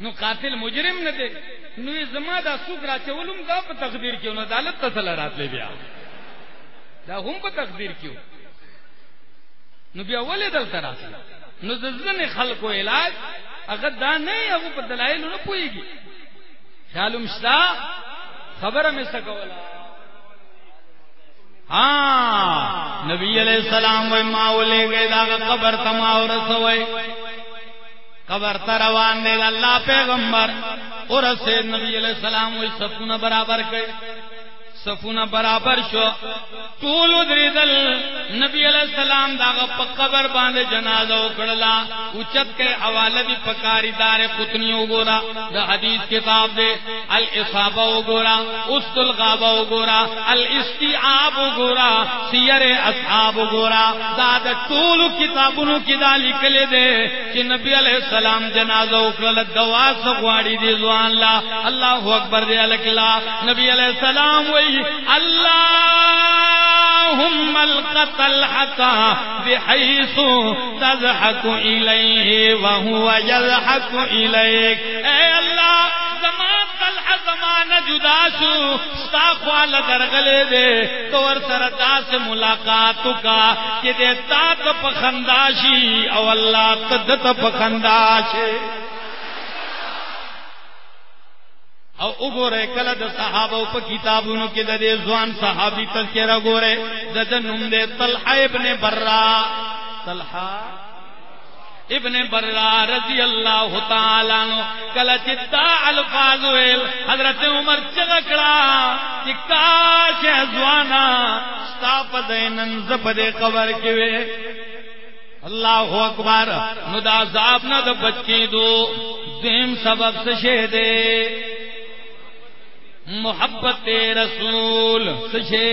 نو قاتل مجرم نه دی. نو زما دا سوق را چولم دا په تقدیر کې نو عدالت ته سره راتلې بیا؟ دا هم په تقدیر کې نو بیا ولې دلته راځي نو د ځنې خلکو علاج هغه دا نه هغه په دلایل نه پويږي خیالم شتا خبره مې سکولا ہاں نبی علیہ السلام وی ماولے گئے دا قبر تما اور سوئے قبر تروان دے اللہ پیغمبر اور اسے نبی علیہ السلام وی سپنا برابر کرے سفونا برابر شو. طول ادری دل نبی علیہ السلام داغ قبر باندھ جنازہ اکڑلا. اچت کے حوالہ بھی پکاری دار قطنی گورا. دا حدیث کتاب دے. الاصابہ گورا است الغابہ گورا، الاستیعاب گورا، سیر اصحاب گورا. داد طول کتابوں کی دا لکلے دے. کہ نبی علیہ السلام جنازہ اکڑلا، دوا سغواڑی دی زوان لا. اللہ اکبر دے الکلا. نبی علیہ السلام وی اللهم القتل حتى بحيث تضحك إليه وهو يضحك إليك اے اللہ، زمان طلح زمان جدا شو ستا خوال درغلے دے۔ تو ور سرتا سے ملاقات کا، کہ دے تا تو پخنداشی، او اللہ تدت پخنداشی او وګوره کله د صحابه په کتابونو کې د دې ځوان صحابي تذکرہ ګوره د د نوم دې طلحه ابن برا طلحه ابن برا رضی اللہ تعالی عنہ. کله چتا الفاظ ویل، حضرت عمر چغکڑا چې کاش ځوانا ستا په دینن زبد قبر کې وې. اللہ اکبر. نو عذاب نہ د بچی دو دیم سبب سے شه دے محبت رسول سشے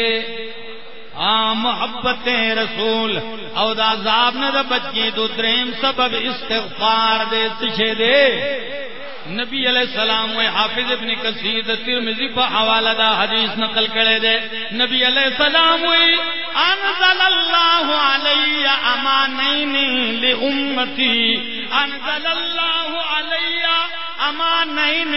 آ محبت رسول۔ او دا عذاب نہ دا بچی دو دریم سبب استغفار دے سشے دے۔ نبی علیہ السلام و حافظ ابن کثیر ترمذی په حوالہ دا حدیث نقل کړي دے۔ نبی علیہ السلام و انزل الله علی امانین لامتی انزل الله علی امانين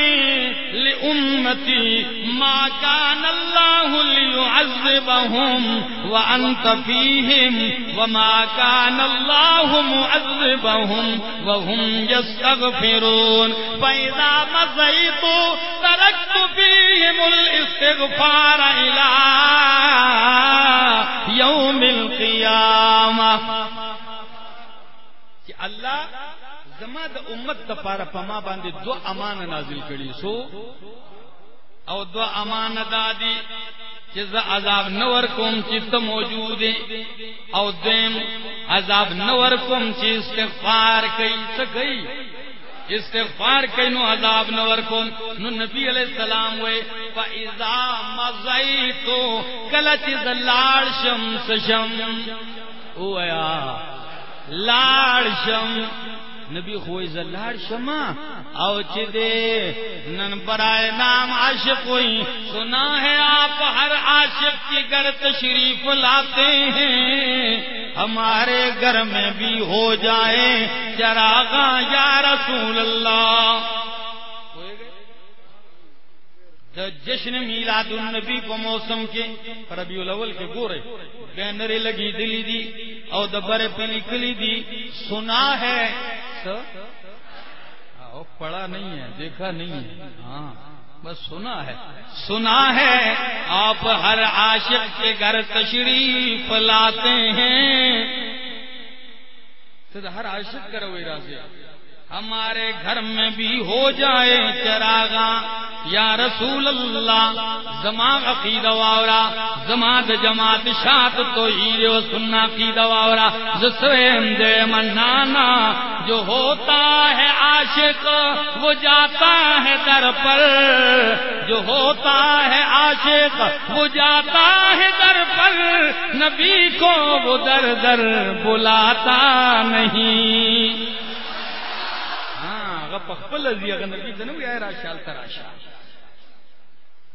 لأمتي ما كان الله ليعذبهم وأنت فيهم وما كان الله معذبهم وهم يستغفرون فإذا مزيت تركت فيهم الاستغفار إلى يوم القيامة الله زما د امت د پاره پما باندې دو امان نازل کړي سو او دو امان دادی چې عذاب نور کوم چې ته موجود او دیم عذاب نور کوم چې استغفار کوي څه کوي استغفار کوي نو عذاب نور کوم۔ نو نبی علیہ السلام وې فاذا مزیتو کله چې زلال شم۔ سشم او یا لاړ شم۔ نبی خوئی زلار شما، او چدے نن برائے نام عاشق ہوئی، سنا ہے آپ ہر عاشق کی گھر تشریف لاتے ہیں۔ ہمارے گھر میں بھی ہو جائے چراغا یا رسول اللہ۔ جشن میلاد النبی کو موسم کے، ربیع الاول کے گورے، بینرے لگی دلی دی، او دبر پہ نکلی دی، سنا ہے اچھا؟ پڑھا نہیں ہے، دیکھا نہیں ہے۔ ہاں بس سنا ہے۔ سنا ہے، آپ ہر عاشق کے گھر تشریف لاتے ہیں۔ ہر عاشق کرو راضی۔ ہمارے گھر میں بھی ہو جائے چراغا یا رسول اللہ زما عقید واورا زما د جماعت شات تو ہی و سننا کی دواورا زسویم دے منانا، جو ہوتا ہے عاشق، وہ جاتا ہے در پر۔ جو ہوتا ہے عاشق، وہ جاتا ہے در پر۔ نبی کو وہ در در بلاتا نہیں۔ پخپل ازی اگر نبی تنو گیا راشا تراشا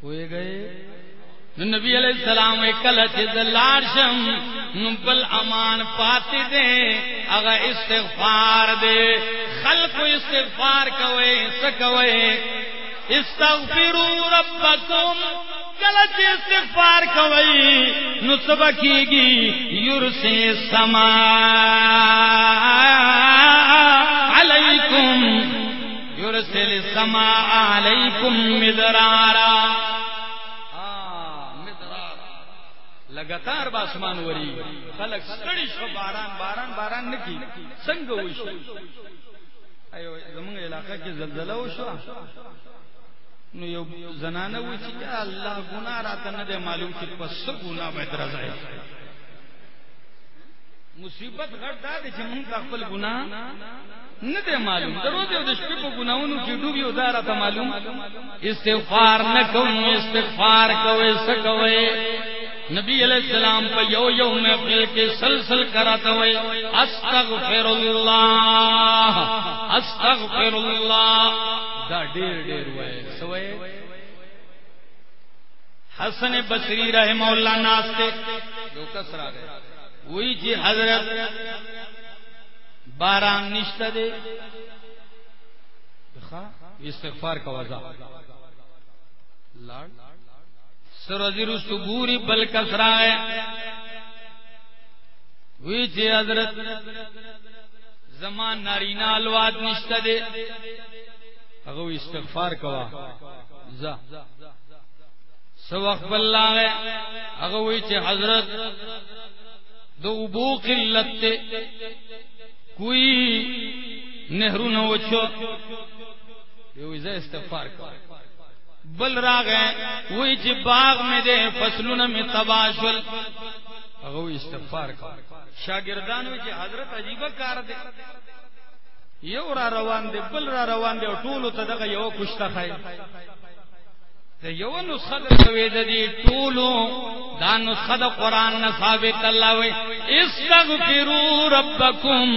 ہوئے گئے نبی علیہ السلام کلچ دلارشم نبل امان پاتی دے اگر استغفار دے خلق استغفار کوئے سکوئے استغفروا ربکم کلچ استغفار کوئی، نصب کی گی یورسی سما۔ علیکم یورسل سما، علیکم ہاں، مدرارا۔ لگاتار باسمان وری، خلق سڑی شو، باران باران باران نکی، سنگ وشو ایو زمان علاقہ کی زلزلہ وشو نو یو زنانه و چې الله ګنا راته نه دی معلوم چې پس ګنا به درځي مصیبت غټ دا چې مونږ خپل ګنا نه دی معلوم. درو دی د شپې په ګناونو کې ډوبي او دا راته معلوم. استغفار نه کوم، استغفار کوي سکوي نبی علیہ السلام پہ یو یو محفل کے سلسل کراتا ہوئے استغفر اللہ استغفر اللہ دا ډیر ډیر وای سوې حسن بصری رحم الله ناستے جو کسرا گئے وہی جی حضرت باران نشته دے۔ استغفار کا وضع لاڑ۔ سرزی رستو گوری بل کسرا ہے۔ وہی جی حضرت زمان نارینا الواد نشته دے۔ اگو استغفار کوا. زا سو وقت اللہ ہے اگو چھ حضرت دو ابو قلت تے کوئی نہرو نہ وچو یہ استغفار کوا. بل راگ ہے وہی چھ باغ میں دے فصلوں میں تباشل اگو استغفار کوا. شاگردان وچ حضرت عجیبہ کار دے یو را روان دی، بل را روان دی ټولو ته دغه یو کوشته خای ته یو نسخه د کوي د دې ټولو، دا نسخه د قران نه ثابت الله وي استغفروا ربکم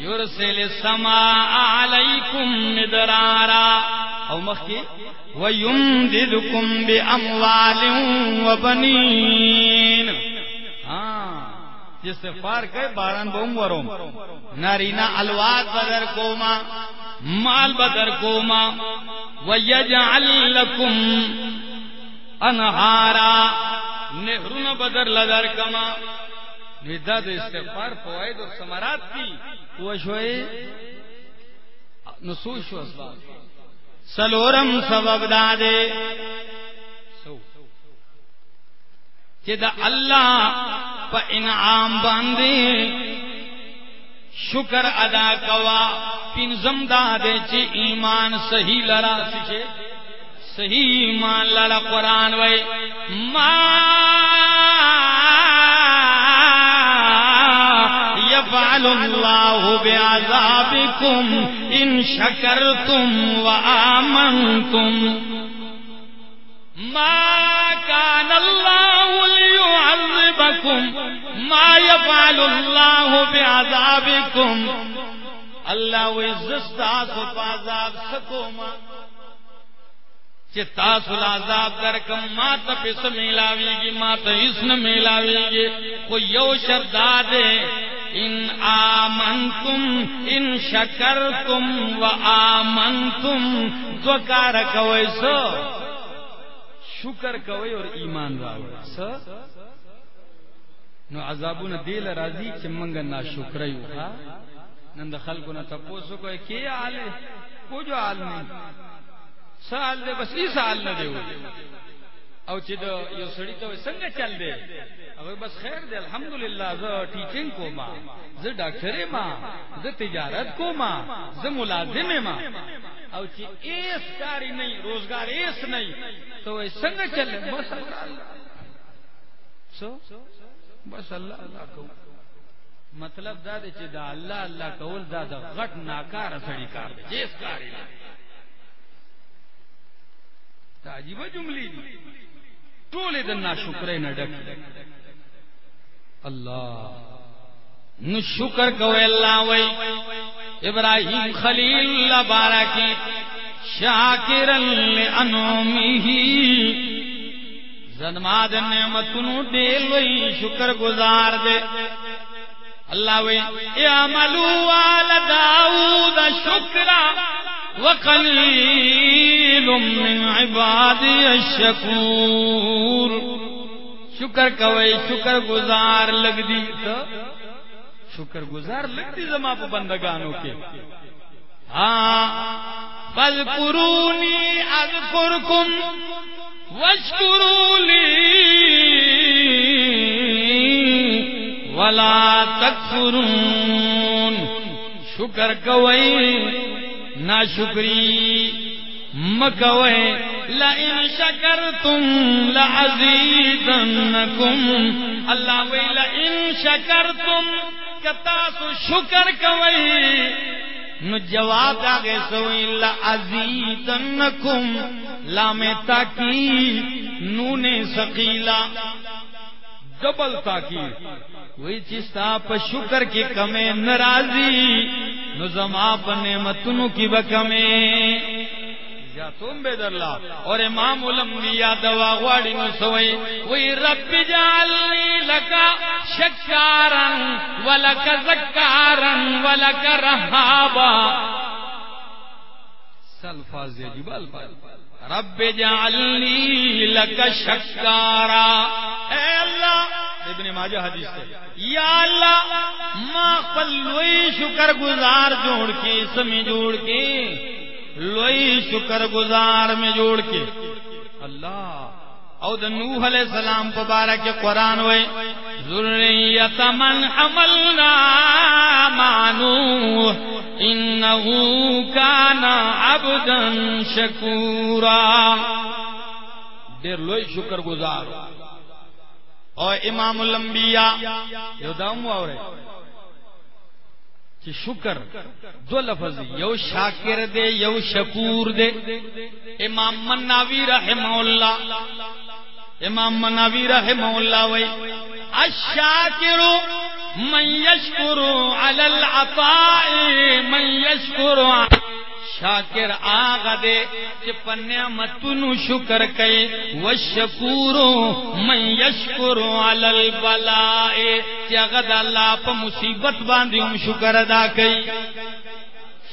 یرسل السماء علیکم مدرارا او مخکی ويمددكم باموال وبنين ہاں جس سے باران بوم ورم نارینا الواد بدر کوما، مال بدر کوما ویجعل لکم انہارا نہرون بدر لدر کما۔ نداد استغفار فوائد اور سمرات کی۔ وہ شوئے۔ نسوش و اسباب۔ سلورم سبب دادے۔ کہ دا اللہ پا انعام باندے، شکر ادا کوا پنزم دادے چے ایمان صحیح لرا سچے صحیح ایمان لرا قرآن وے۔ ما يفعل الله بعذابكم إن شكرتم وآمنتم ما كان الله ليعذبكم، ما يفعل الله بعذابكم. الله وزستاس فعذاب سکوما چې تاسو عذاب درکم ما ته پس میلاویږي ما ته هیڅ نه میلاویږي خو یو شرط ده ان آمنتم، ان شکرتم و آمنتم۔ دو کار کوي سو۔ شکر کوي اور ایمان راوړ س نو عذابونه دیل راضی چې منګ نا شکر یو ها نن د خلکو نه تاسو کوي کې حال کو جو حال نه سال دے، بس ای سال نه دیو او چې د یو سړی ته څنګه چل دی او بس خیر دی الحمدلله زه ټیچینګ کوما زه ډاکټر ما زه تجارت کوما زه ملازم ما۔ او چې ایس کاری نه روزگار ایس نه تو څنګه چل بس سو؟ بس الله الله کو۔ مطلب دا دی چې دا الله الله کول دا د غټ ناکار سړی کار دی جیس کاری نه عجیبه جملې دي ټول د ناشکرې نه ډک الله نو شکر کوي الله وای ابراہیم خلیل اللہ بارہ کی شاکر انومی زنماد نعمتنو دے لوئی شکر گزار دے۔ اللہ وی اعملو آل داود شکرا وقلیل من عبادی الشکور۔ شکر کوئی، شکر گزار لگ دی۔ تو شکر گزار لگ دی زما پا بندگانوں کے۔ ہاں بل قرونی اذکرکم وشکرو ولا تکفرون۔ شکر کوئی نہ شکری مکوئے۔ لئن شکرتم لعزیدنکم۔ اللہ وی لئن شکرتم کتاسو شکر کوئی نو جواب آگے سوئی لعزیدنکم لام تاکی نون سقیلا ڈبل تاکی وہی چیستا پا شکر کی کمیں نرازی نظما پنے متنو کی بکمیں تم بے اللہ اور امام الانبیاء دوا غواڑی نو سوئی وی رب جعلنی لکا۔ شکارن، ولک زکارن، ولک رہابا. سلفاظ عجیب الفاظ رب جعلنی لک شکارا. اے اللہ، ابن ماجہ حدیث ہے. یا اللہ، ما قل شکر گزار جوڑ کے، سمی جوڑ کے. لوئی شکر گزار میں جوڑ کے. اللہ او د نوح علیہ السلام مبارک قرآن ہوئے ذریت من حملنا مانو انہو کانا عبدا شکورا۔ دیر لوئی شکر گزار اور امام الانبیاء یو دام رہے کہ شکر دو لفظ یو شاکر دے یو شکور دے امام مناوی رحمہ اللہ امام مناوی رحمہ اللہ وی، الشاکر من یشکر علی العطاء، من یشکر شاکر آغا دے کہ پنیا متنو شکر کئے وشکورو من یشکرو علی البلائے کہ اغد اللہ پا مصیبت باندی ہم شکر ادا کئی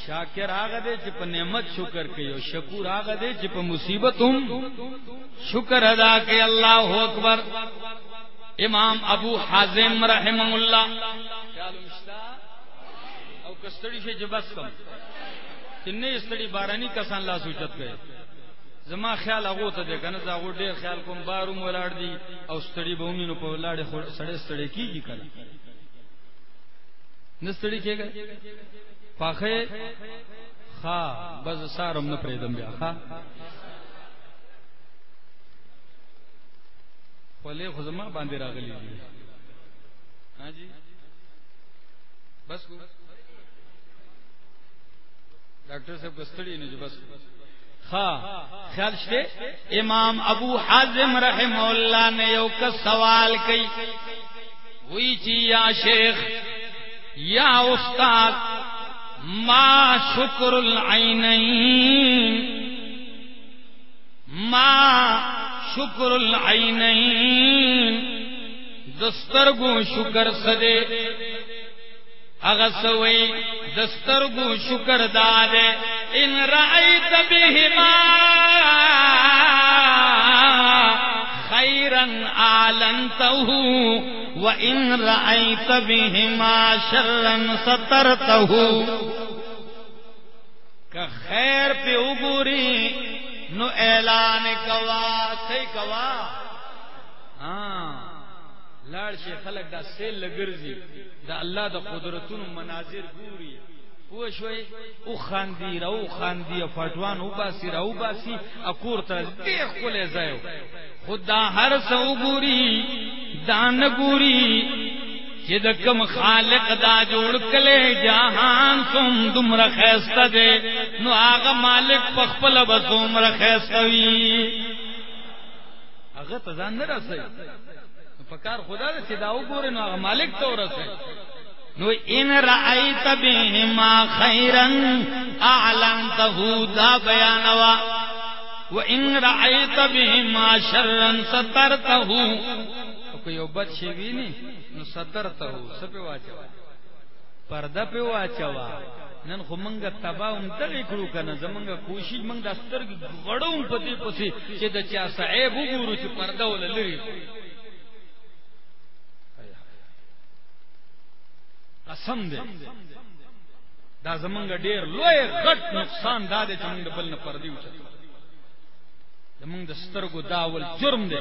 شاکر آغا دے چپ نعمت شکر کئی و شکور آغا دے چپ مصیبت شکر ادا کئی اللہ اکبر۔ امام ابو حازم رحمہ اللہ۔ خیال کم۔ تنه استړي بارانی کسان لا سوچت گئے زما خیال هغه ته ده کنه دا ډیر خیال کوم باروم ولاړ دي او ستړي به ومینو په ولاړ سړې ستړي کیږي کنه نستړي کېږي پاخه خا، بس سارم نه پرېدم بیا، خا. خولې خو زما باندې راغلي دي ها ہاں جی؟ بس کو. ڈاکٹر صاحب کستڑی نے جو بس خواہ خیال شتے؟ امام ابو حازم رحم اللہ نے یو کا سوال کی ہوئی چی یا شیخ، یا استاد ما شکر العینین، ما شکر العینین، دسترگو شکر سدے اغسوئی دسترگو شکر دادے، ان رأیت بہما خیرا آلنتہو وَإِن رَأَيْتَ بِهِمَا شَرًّا سَتَرْتَهُ کہ خیر پہ عبوری نو اعلان کوا سی کوا؟ ہاں۔ لاړ شي خلک دا سیل لګرځي دا اللہ دا قدرتون مناظر ګوري پوه شوي او خاندي راو خاندي فټوان او باسي راو باسي اکور ته دې خپل ځایو خدا هر سو ګوري دان ګوري، چې د کم خالق دا جوړ کله جهان سوم دمر خيسته دے نو هغه مالک په خپل به دومره خيسته وي. هغه ته ځان نه رسي پکار خدا دې چې دا وګوري نو هغه مالک ته ورسه نو ان رأيت بهما خيرا اعلنته دا بيانوا وان رأيت بهما شرا، سترته. کوئی بد شي ویني نو سترته سپه واچوا؟ پرده په واچوا. نن خو منګه تبا هم دغه کړو کنه زمونږه کوشش، منګ د سترګ غړو په دې پسې، چې د چا صاحب وګورو چې پرده وللې قسم دے۔ دا زمنګ ډیر لوی غټ نقصان دا دے چې موږ بل نه پردي وچا زمنګ د سترګو داول جرم دے۔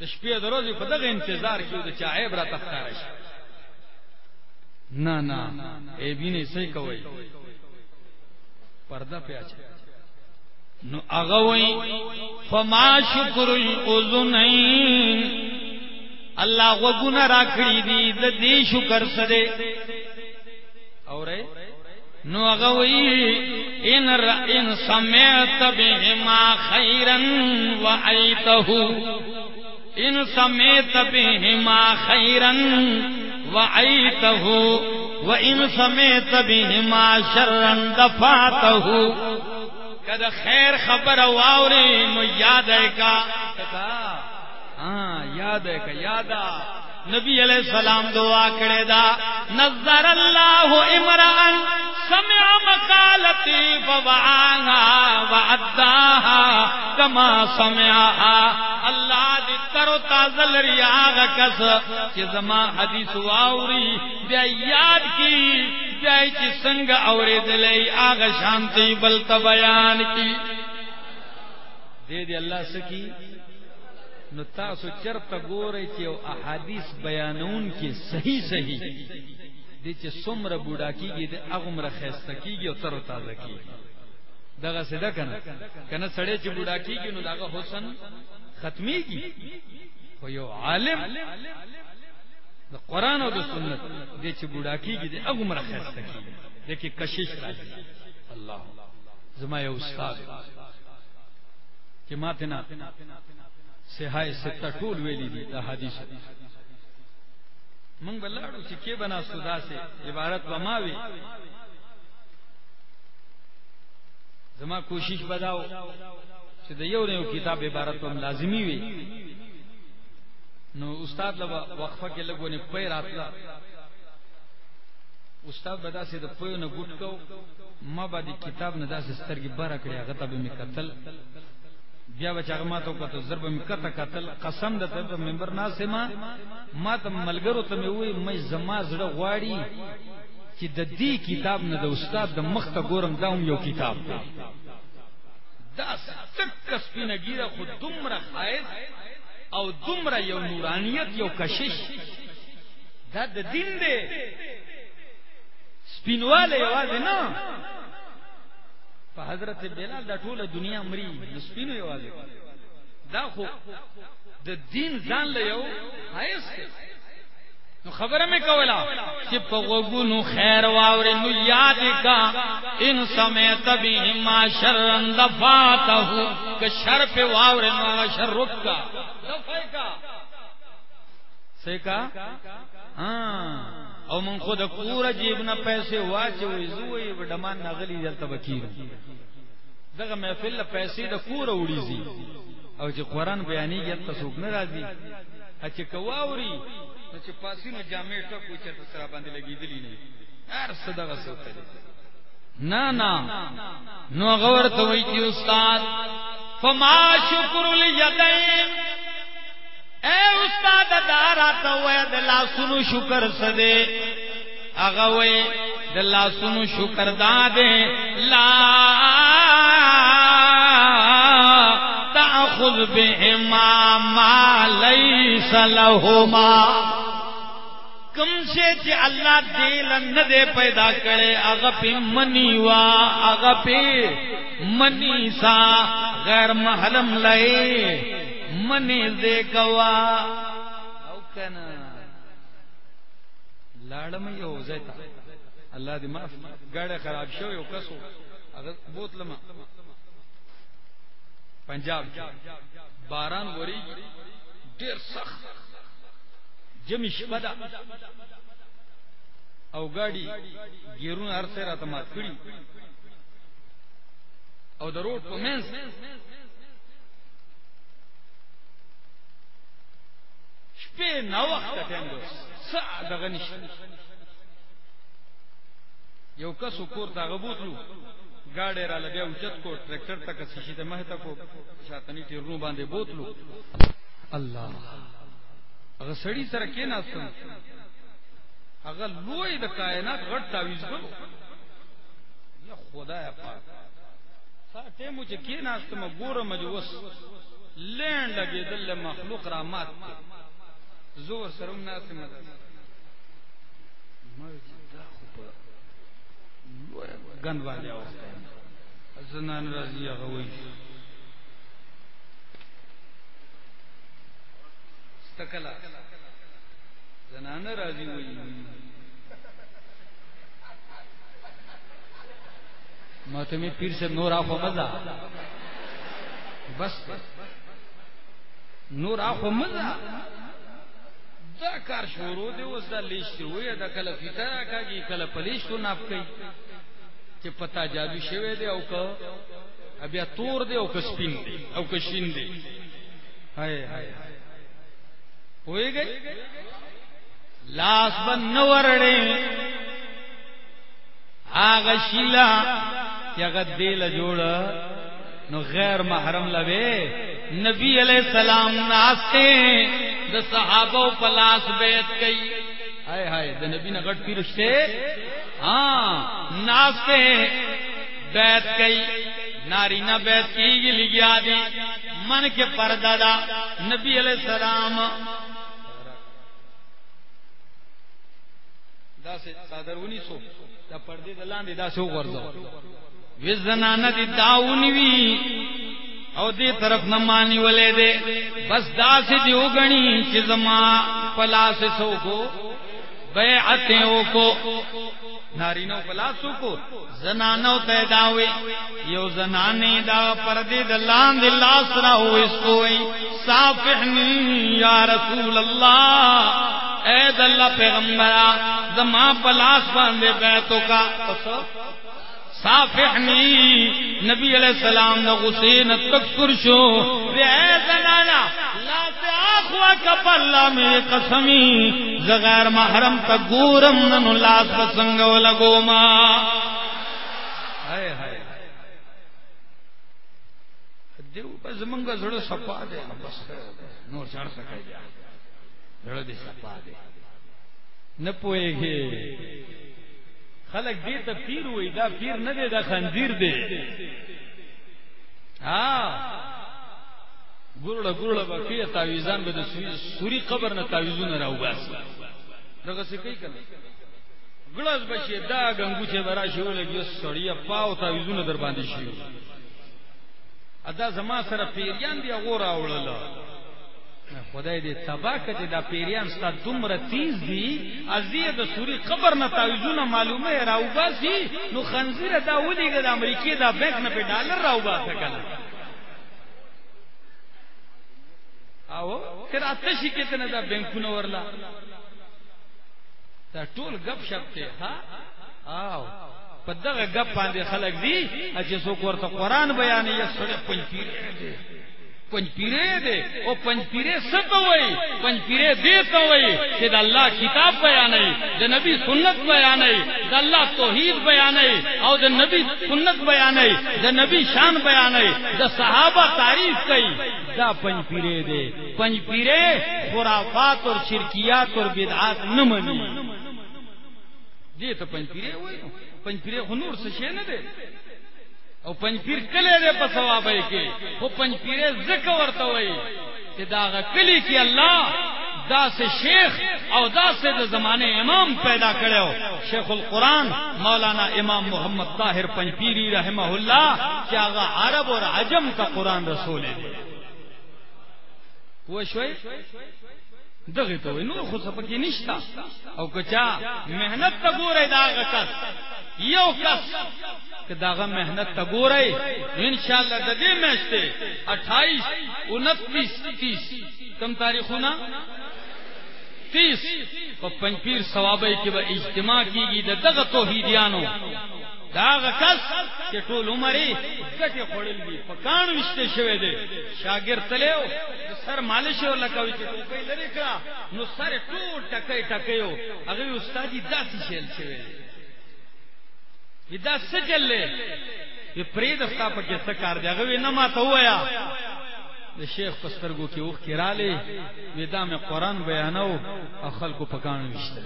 د شپې د ورځې په دغه انتظار کې د چا عیب را تخکار شي. نه نه ای بینه صحیح کوي پرده په اچ نو اغوی فما شکر الاذنین اللہ و گنا راکھڑی دی د دې شکر سره اور نو اغوی ان ر ان سمعت بهما خيرا وعيته ان سمعت بهما خيرا وعيته وان سمعت بهما شرا دفعته کدا خیر خبر واوري نو یاد ہے کا؟ ہاں یاد ہے کہ یادا، نبی علیہ السلام دعا کرے دا، نظر اللہ عمران سمع مقالتی فوعاها وعداها کما سمعها اللہ دی ترو تازل ریاغ کس، چی زمان حدیث واوری بیا یاد کی، بیا چی سنگ اوری دلی آغا شانتی بلتا بیان کی۔ دے دی اللہ سکی نو تاسو چرته ګورئ چې او احادیث بیانون کې صحیح صحیح دي چې څومره بوډا کیږي د هغه خسته کیږي او تر تازه کیږي. دغه سده کنه؟ کنه سړی چې بوډا کیږي، نو دغه حسن ختميږي خو یو عالم د قران او د سنت دي چې بوډا کیږي د هغه خسته کیږي. دغه کشش راځي. الله. زما یو استاد. چې ماته نه. سہائے ستا ٹول ویلی دی، دا حدیث. منگ بلاڑو چی کے بنا سدا سے عبارت بماوی زما کوشش بداو چې د یو نه کتاب عبارت هم لازمی وي. نو استاد لبا وقفه کې لګونه پي راتلا استاد بدا سي د پوی نه ګټ کو ما باندې کتاب نه داسې سترګې بار کړی هغه ته به می قتل بیا بچا ما تو کته ضرب می کته قتل قسم د ته ممبر ناسما ما ته ملګرو ته می وای مې زما زړه غواړي چې د دې کتاب نه د استاد د مخ ته ګورم، دا یو کتاب دی. دا تک سپینه ګیره خود دومره خایز او دومره یو نورانیت، یو کشش. دا د دین دی. سپینواله یوازې نه په حضرت بلال دا ټوله دنیا مری سپینو یوازې دا خو د دین ځان له یو حیث نو خبره مې کولا چې په وګونو خیر واورې نو یاد کا ان سمعت به ما شرن دفاته. که شر په واورې نو شر رکا دفای کا. سیکا ہاں او من خود پورا جیب نہ پیسے واچوي زوی وډمان نغلی دلته بکیر دغه محفل پیسې د کور وړيزي او چې قران بیانې یت تسوک نه راځي. چې کواوري چې پاسینو جامې ټکو چې تر باندې لګیدلی نه هر صدقه سوته نا نا نو غور ته وی چې استاد، فما شکر الیدین اے استاد دارا تو دلا سنو شکر سدے۔ اغوے دلا سنو شکر دادے۔ لا تاخذ بهما ما ليس لهما۔ کم سے چ اللہ دل نہ دے پیدا کرے اغ پہ منی وا اغ پہ منی سا، غیر محرم لیے۔ منی دے کوا. او کنا. لاړم یو زیتا. الله دې معاف. ګاډه خراب شو یو کسو. هغه بوتلم پنجاب. باران وری. ډیر سخت. جمی شپدا او گاڑی. گیرون هر سره مات کړی او د روډ په منځ شپې نو وخت ټیم دوس سا دغه نشته. یو کس کور ته غبوتلو گاڑی را لبیا اوچت کو ٹریکٹر تک سیشی ته مه تکو شاتنی ټیرونو باندې بوتلو الله، هغه سړی سره کې ناستم هغه لوی د کائنات غټ تعویز کړو یا خدای پاک. سا ټیمو چې کې ناستم ګورم چې وس لین لګې دل مخلوق را مات زور سره ناستم گند باندې اوسه زنان راځي هغه وایي تکلا زنانه راضی ماتمی پیر سے نور آف و مزہ بس نور آف و مزہ دا کار شروع دے اس دا لیش ہوئی دا کل فیتا کا گی کل پلیش تو ناپ کئی کہ پتا جادو شوے دے او کا ابیا تور دے او کا سپین دے او کا شین دے ہائے ہائے ہوئے گئے لاس بن نورڑے آگ شیلا یا دل جوڑ نو غیر محرم لوے۔ نبی علیہ السلام ناستے دا صحابہ پلاس بیت کئی ہائے ہائے دا نبی نے گٹ پی رشتے ہاں ناستے بیت کئی ناری نہ بیت کی گی لگیا دی من کے پردہ دا نبی علیہ السلام۔ دا سے صادر ونی سو۔ دا پردے دلان دی دا سو غرزو وی زنانہ دی داونی وی. او دے طرف نمانی ولے دے. بس دا سے دیو گنی چی زما پلا سے سو کو. بیعتیں او کو. نارینو پلاسو کو. زنانو تے داوی یو زنانی دا پردے دلان دی لاسرا ہوئی سوئی صافحنی یا رسول اللہ. اے اللہ پیغمبرا زما پلاس باندھے بیتوں کا. صافحنی نبی علیہ السلام نے غسین تکر شو اے زنانا لا آخوا کپ اللہ میرے قسمی۔ زغیر محرم تا گورم ننو لاس بسنگو لگو ما۔ ہائے ہائے دیو، بس منگا زڑو سپا دے۔ بس، نور چڑھ سکے جا۔ زڑو دے سپا دے۔ نہ پوئے گے۔ خلق دے تا پیر ہوئی دا، پیر نہ دے دا، خنزیر دے۔ ہاں۔ گرڑا گرڑا با کئی تاویزان با دا سوری قبر نہ تاویزون راو باس دغه څه کوي کنه ګلاس بشي دا غنګو چې برا شو لګي سړی پاو تاویزونه در باندې شي ادا زما سره پیریان دی غورا وړل خدای دې تبا کړي دا پیریان ستا دومره تیز دي ازیه د سوري قبر نه تعویذونه معلومه راو باسي نو خنزیر دا ودیګه د امریکای دا بانک نه په ډالر راو باسه کنه او تر اتشي کتنه دا بانکونه ورلا دا ټول غب شپ ته ها؟ او په دغه غب باندې خلک دي، چې څوک ورته قران بیان یې سره پنځیر دي پنج پیرے دے، او پنج پیرے سب ہوئی، پنج پیرے دے تو ہوئی، کہ دا اللہ کتاب بیا نہیں دا نبی سنت بیا نہیں دا اللہ توحید بیا نہیں او دا نبی سنت بیا نہیں دا نبی شان بیا نہیں دا صحابہ تعریف کئی، دا پنج پیرے دے۔ پنج پیرے خرافات اور شرکیات اور بدعات نہ منی۔ دے تو پنج پیرے ہوئی پنج پیرے خنور سے شے نہ دے۔ او پنج پیر کلے دے پا ثواب ہے کہ وہ پنج ذکر ورتا ہوئی کہ کلی کی اللہ، دا سے شیخ او دا سے دا زمانے امام پیدا کرے ہو۔ شیخ القرآن مولانا امام محمد طاہر پنج پیری رحمہ اللہ، کہ آغا عرب اور عجم کا قرآن رسول ہے وہ شوئی دغه ته نو خو سپکی نشتا۔ او کچا محنت ته ګوره دا کس، یو کس۔ کہ داغا محنت تا گو رہے ان شاء اللہ ددے میچتے اٹھائیس، انتیس، تیس کم تاریخ ہونا تیس پنچپیر ثوابے کی وہ اجتماع کی گی دگ تو ہی دیانو داغ کس کہ ټول عمرې ګټه خړل دي پکان وشته شوه دي شاګر تلو سر مالش ولا کوي چې ټوپې لري کړه نو سر ټول ټکې ټکېو هغه استادي داسې شیل شوه دي دا څه چلې یہ پرید استا پکې څه کار دی هغه نه ما ته وایا د شیخ پسترګو کې وخت را لې ودا مې قران بیانو۔ او خلکو پکان وشته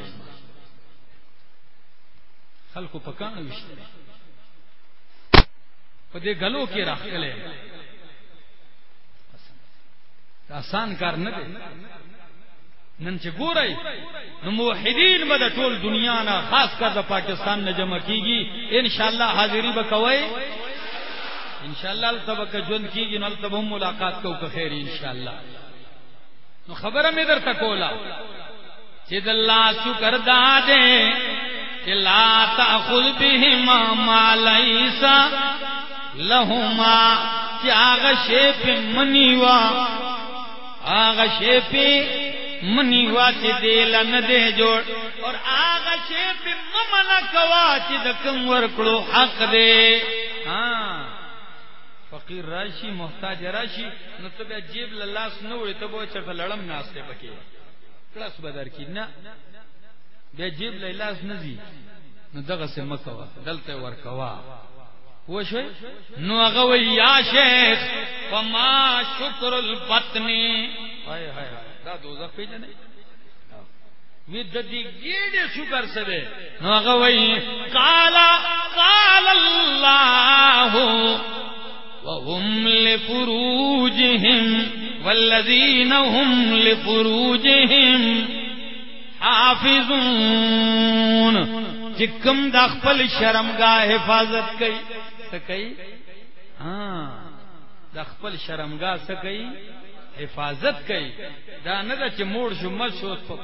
خلکو پکان وشته په دې غلو کې راخلې آسان کار نه دی نن چې ګورای نو موحدین به د ټول دنیا نه خاص کر د پاکستان نه جمع کیږي ان شاء الله حاضری به کوي ان شاء الله التبک جون کیږي نو تب هم ملاقات کو که خیر ان شاء الله نو خبره مې درته کولا۔ چې د الله شکر داده کہ لا تاخذ بهما ما ليس لهما۔ کیا غشے پہ منیوا، آغا شے پہ منیوا چی دے لن دے جوڑ۔ اور آغا شے پہ ممنا کوا چی دکم ورکڑو حق دے۔ ہاں۔ فقیر راشی، محتاج راشی، نو تو بیا جیب للاس نو تو بو چرتا لڑم ناستے پکے۔ کلاس بدر کی نا بیا جیب للاس نزی نو دغه سے مکوا دلته ورکوا وشوي نو هغه یا شیخ فما شکر البطنی هاي هاي. دا دوزخ پیژنې وی د دې ګډه شکر سره نو هغه وی قال قال الله وهم لفروجهم، والذين هم لفروجهم حافظون۔ چکم دا خپل شرمگاہ حفاظت کئی، سکئی؟ ہاں دا خپل شرمگاہ سکئی حفاظت کئی۔ دا نہ دا چ موڑ شو مت شو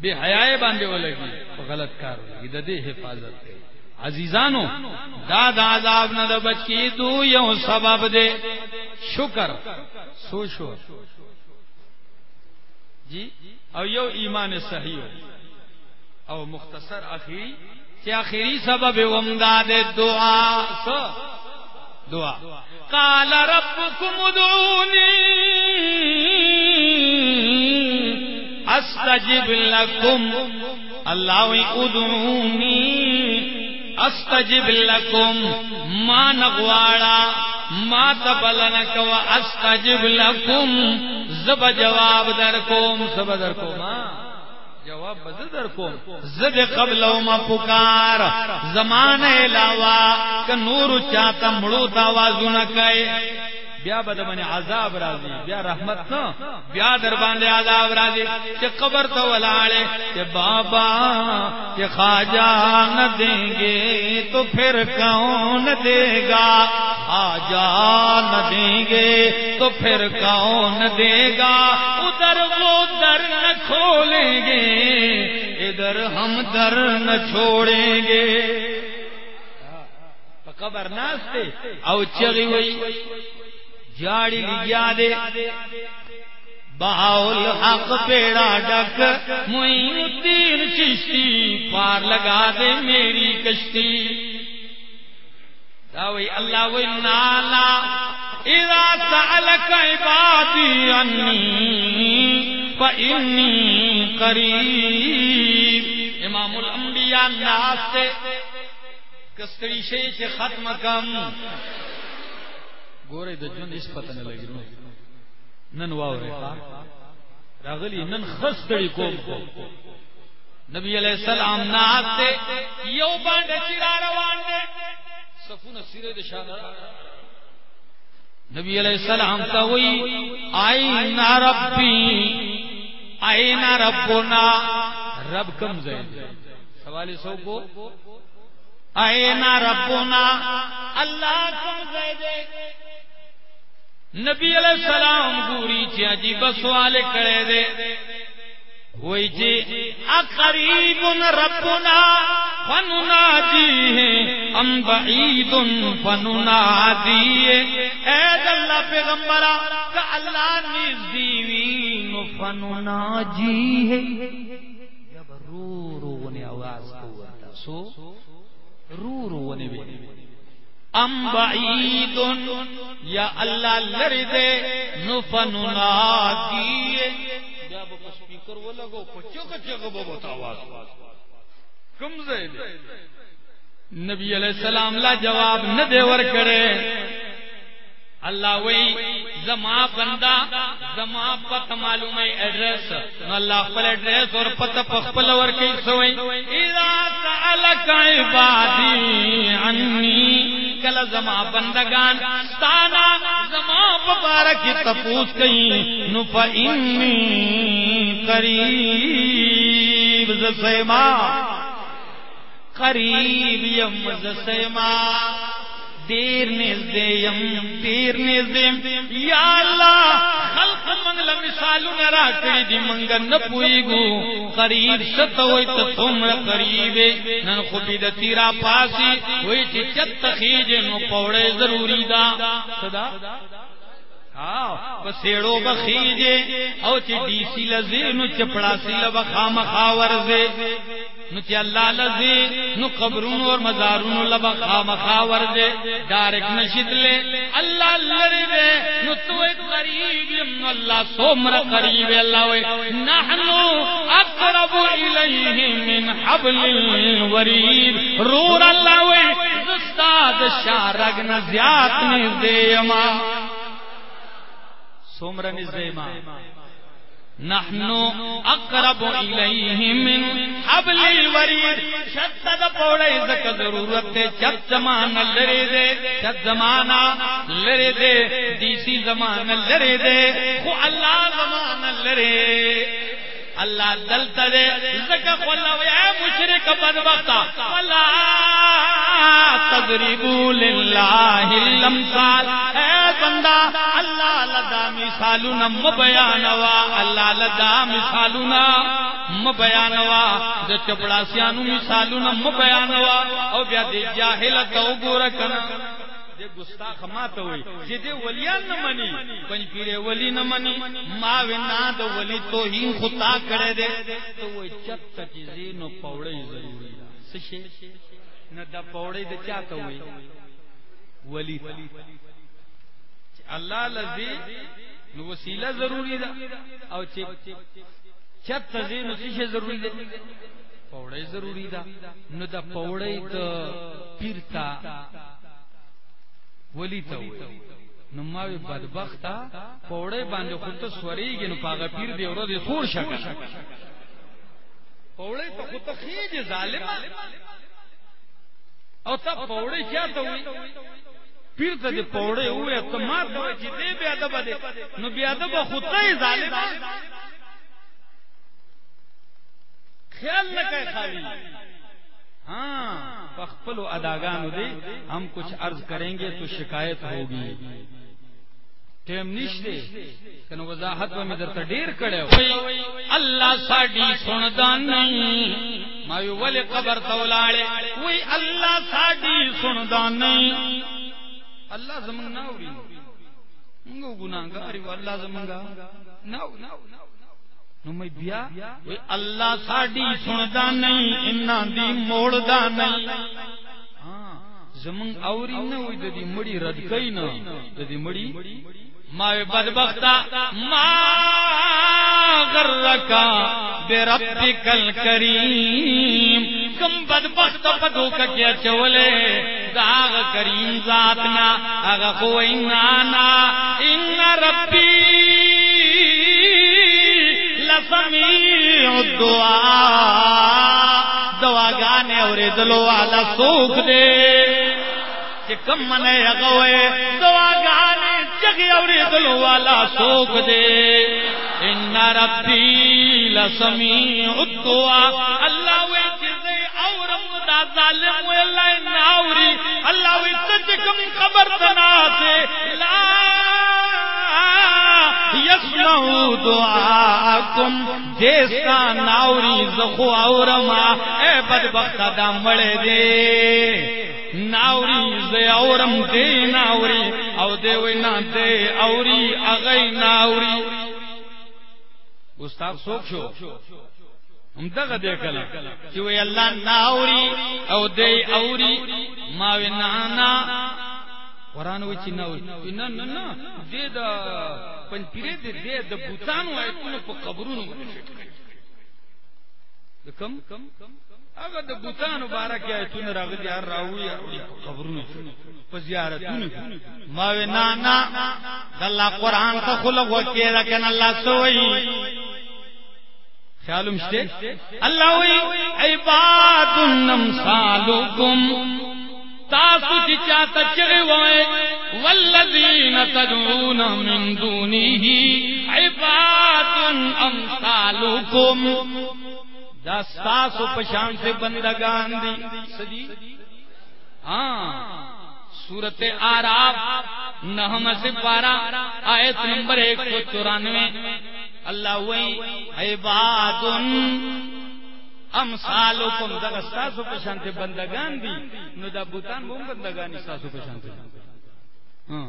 بے حیائے باندھے وہ لگی۔ غلط کار ہوگی دا دے حفاظت کئی۔ عزیزانو، دا دا عذاب نہ دا بچ کی، دو یو سبب دے۔ شکر۔ سو شو۔ جی او یو ایمان صحیح ہو۔ او مختصر اخیری کہ آخری سبب امداد دعا۔ سو۔ دعا۔ قال ربكم ادعوني استجب لكم۔ الله ادعوني استجب لكم۔ ما نغواڑا، ما تبلنك واستجب لكم۔ زب جواب در کوم، زب در کوم۔ جواب بدر کوم. زد قبل ما پکار. زمانه علاوہ ک نور چاته مړو تا وازونه کوي بیا بد باندې عذاب راځي بیا رحمت نو بیا در باندې عذاب راځي چې قبر ته ولاړې چې بابا چې خواجہ نہ دیں گے تو پھر کون دے گا خواجہ نہ دیں گے تو پھر کون دے گا ادھر وہ در نہ کھولیں گے ادھر ہم در نہ چھوڑیں گے قبر ناستے او چغی ہوئی جاڑی لیا دے باول حق پیڑا ڈک، موئی تین چشتی پار لگا دے میری کشتی۔ داوی اللہ وی نالا، اذا سألک عبادی انی، فا انی قریب۔ امام الانبیاء ناس سے کستری شیچ ختم کم۔ گورے د جون اس پتہ نہ لگی نن واو رہا راغلی نن خستڑی کوم کو نبی علیہ السلام نات تے یو باند چرا روان دے صفون سیرے دے شان نبی علیہ السلام تا ہوئی آئی نا ربی آئی نا ربنا. رب کم زید سوالی سو کو آئی نا ربنا. اللہ کم زید نبی علیہ السلام گوری چی عجیب سوال کرے دے۔ وہی جی اقریب ربنا فننا جی ہے ام بعید فننا جی اے اللہ پیغمبرہ کہ اللہ نیز دیوی نو جی ہے۔ جب رو رو نے آواز کو سو؟ رو رو نے بھی ام بعید یا اللہ لڑ دے نفن جی جب سپیکر وہ لگو چک چک بہت آواز۔ کم نبی علیہ السلام لا جواب نہ دے ور کرے۔ اللہ وہی زما بندہ، زما پت معلوم ہے ایڈریس اللہ پر ایڈریس اور پت پخپل ور کی سوئی۔ اذا سالک عبادی عنی کل زما بندگان تانا زما مبارک تپوس کئی نو فإنی قریب زسیما۔ قریب یم زسیما۔ دیر نزدے، یم دیر نزدے۔ یا اللہ، خلق منگل مثالو نرا کری دی، منگا نپوئی گو۔ قریب ستوئی تتومر قریبے۔ نن خوبی دا تیرا پاسی وی چی چت خیج نو پوڑے ضروری دا۔ صدا؟ سیڑو بخیجے۔ او چی ڈی سی لزے نو چپڑا سی لبخام خاور زے نو چی اللہ لزی نو قبرون اور مزارون لبا خام خاور دے ڈارک نشد لے، اللہ لری دے، نو تو ایک قریب نو اللہ سومر قریب اللہ وے، نحنو اقرب الیہ من حبل الورید۔ رور اللہ وے دستاد شارگ نزیات نزدے یما۔ سومر نزدے یما۔ نحن اقرب الیہ من حبل الورید. شدد پوڑے زک ضرورت تے چت زمان لرے دے. چت زمانہ لرے دے. دیسی زمان لرے دے. خو اللہ زمان لرے. اللہ دلتا دے زک خلا ویا مشرک بدبختا۔ ولا تضربوا للہ الامثال اے بندہ، اللہ لدا مثالنا مبیانوا۔ اللہ لدا مثالنا مبیانوا۔ د چپڑا سیانو مثالنا مبیانوا۔ او بیا دے جاہل تو گورکنا دے گستاخ ما ته وای، چې دې ولیان نه مني. پنځ پیره ولی نه مني. ما وینا د ولی توهین خطا کړه دے تو وای چت چې زینو پوړې ضروری ده. څه نہ دا پوڑے دے چا تو ہوئی ولی اللہ لذی نو وسیلہ ضروری دا او چپ چت تزی نو سیشے ضروری دا پوڑے ضروری دا نو دا پوڑے دا پیرتا ولی تا ہوئی نو ماوی بدبختا پوڑے باندے خود تو سوری گی نو پاگا پیر دے اور دے خور شکا پوڑے تو خود تو خیج ظالم او تا پوڑے کیا تو ہوئی پیر ته پوڑے ہوئے تو ما ته چې دې بیا ادب دې. نو بیا ادب خود ته ظالم خیال نہ کہ خالی ہاں بخپل و اداگان دے ہم کچھ عرض کریں گے تو شکایت ہوگی۔ ٹیم نشتے کن وضاحت میں در ڈیر کڑے اللہ ساڈی سندان نہیں ماوی ولی قبر تولاڑے وہی اللہ ساڈی سندان نہیں اللہ زمن نہ ہوئی اللہ زمنگا نہ نو میں اللہ ساڈی سندا نہیں انہاں دی موڑدا نہیں۔ ہاں زمن اوری نہ ہوئی ددی مڑی رد کئی نہ ددی مڑی ما بدبختا ما غرکا بربک الکریم کم بدبخت پدو کا کیا چولے داغ کریم ذاتنا، اگا کوئی ان ربی لسمیع الدعا۔ دعا گانے اور دلو والا سوکھ دے۔ کہ کم منے اگوے دعا گانے جگی اور دلو والا سوکھ دے۔ ان ربی لسمیع الدعا اللہ وے چیزے اور دا ظالم وے اللہ ناوری اللہ وے سچ کم خبر تنا سے لا یسمعو دعاکم، جیسا ناوری زخو اورما، اے بدبخت دا مڑے دے۔ ناوری زے اورم دے ناوری، او دے وی نا دے اوری، اغی ناوری۔ استاد سوک شو؟ ہم دغه دې کله چې وی الله ناوري او دې اوري ما وینا قران وی چې ناوري نه نه نه دې د پن پیره دې دې د بوتانو آیتونو په قبرونو۔ باندې فټ کړي کم؟ هغه د بوتانو بارک آیتونه راغلي، هر راوي قبرونو په زیارتونو ما وینا نه د الله قران ته خلق وکړه کنه الله سوئی خیال مشتے اللہ وی عباد نمثالکم تاسو چی چاہتا چگے وائے والذین تدعون من دونی عباد امثالکم. دا ستاسو پشان سے بندگان دی. سجی ہاں سورت آراب نحم سے پارا آیت نمبر ایک سو چورانوے. اللہ وئی عباد ام سالو کم دغه تاسو په شانته بندگان دي نو دا بوتان بوم ہاں، ہاں، ہاں. بندگان تاسو په شانته ها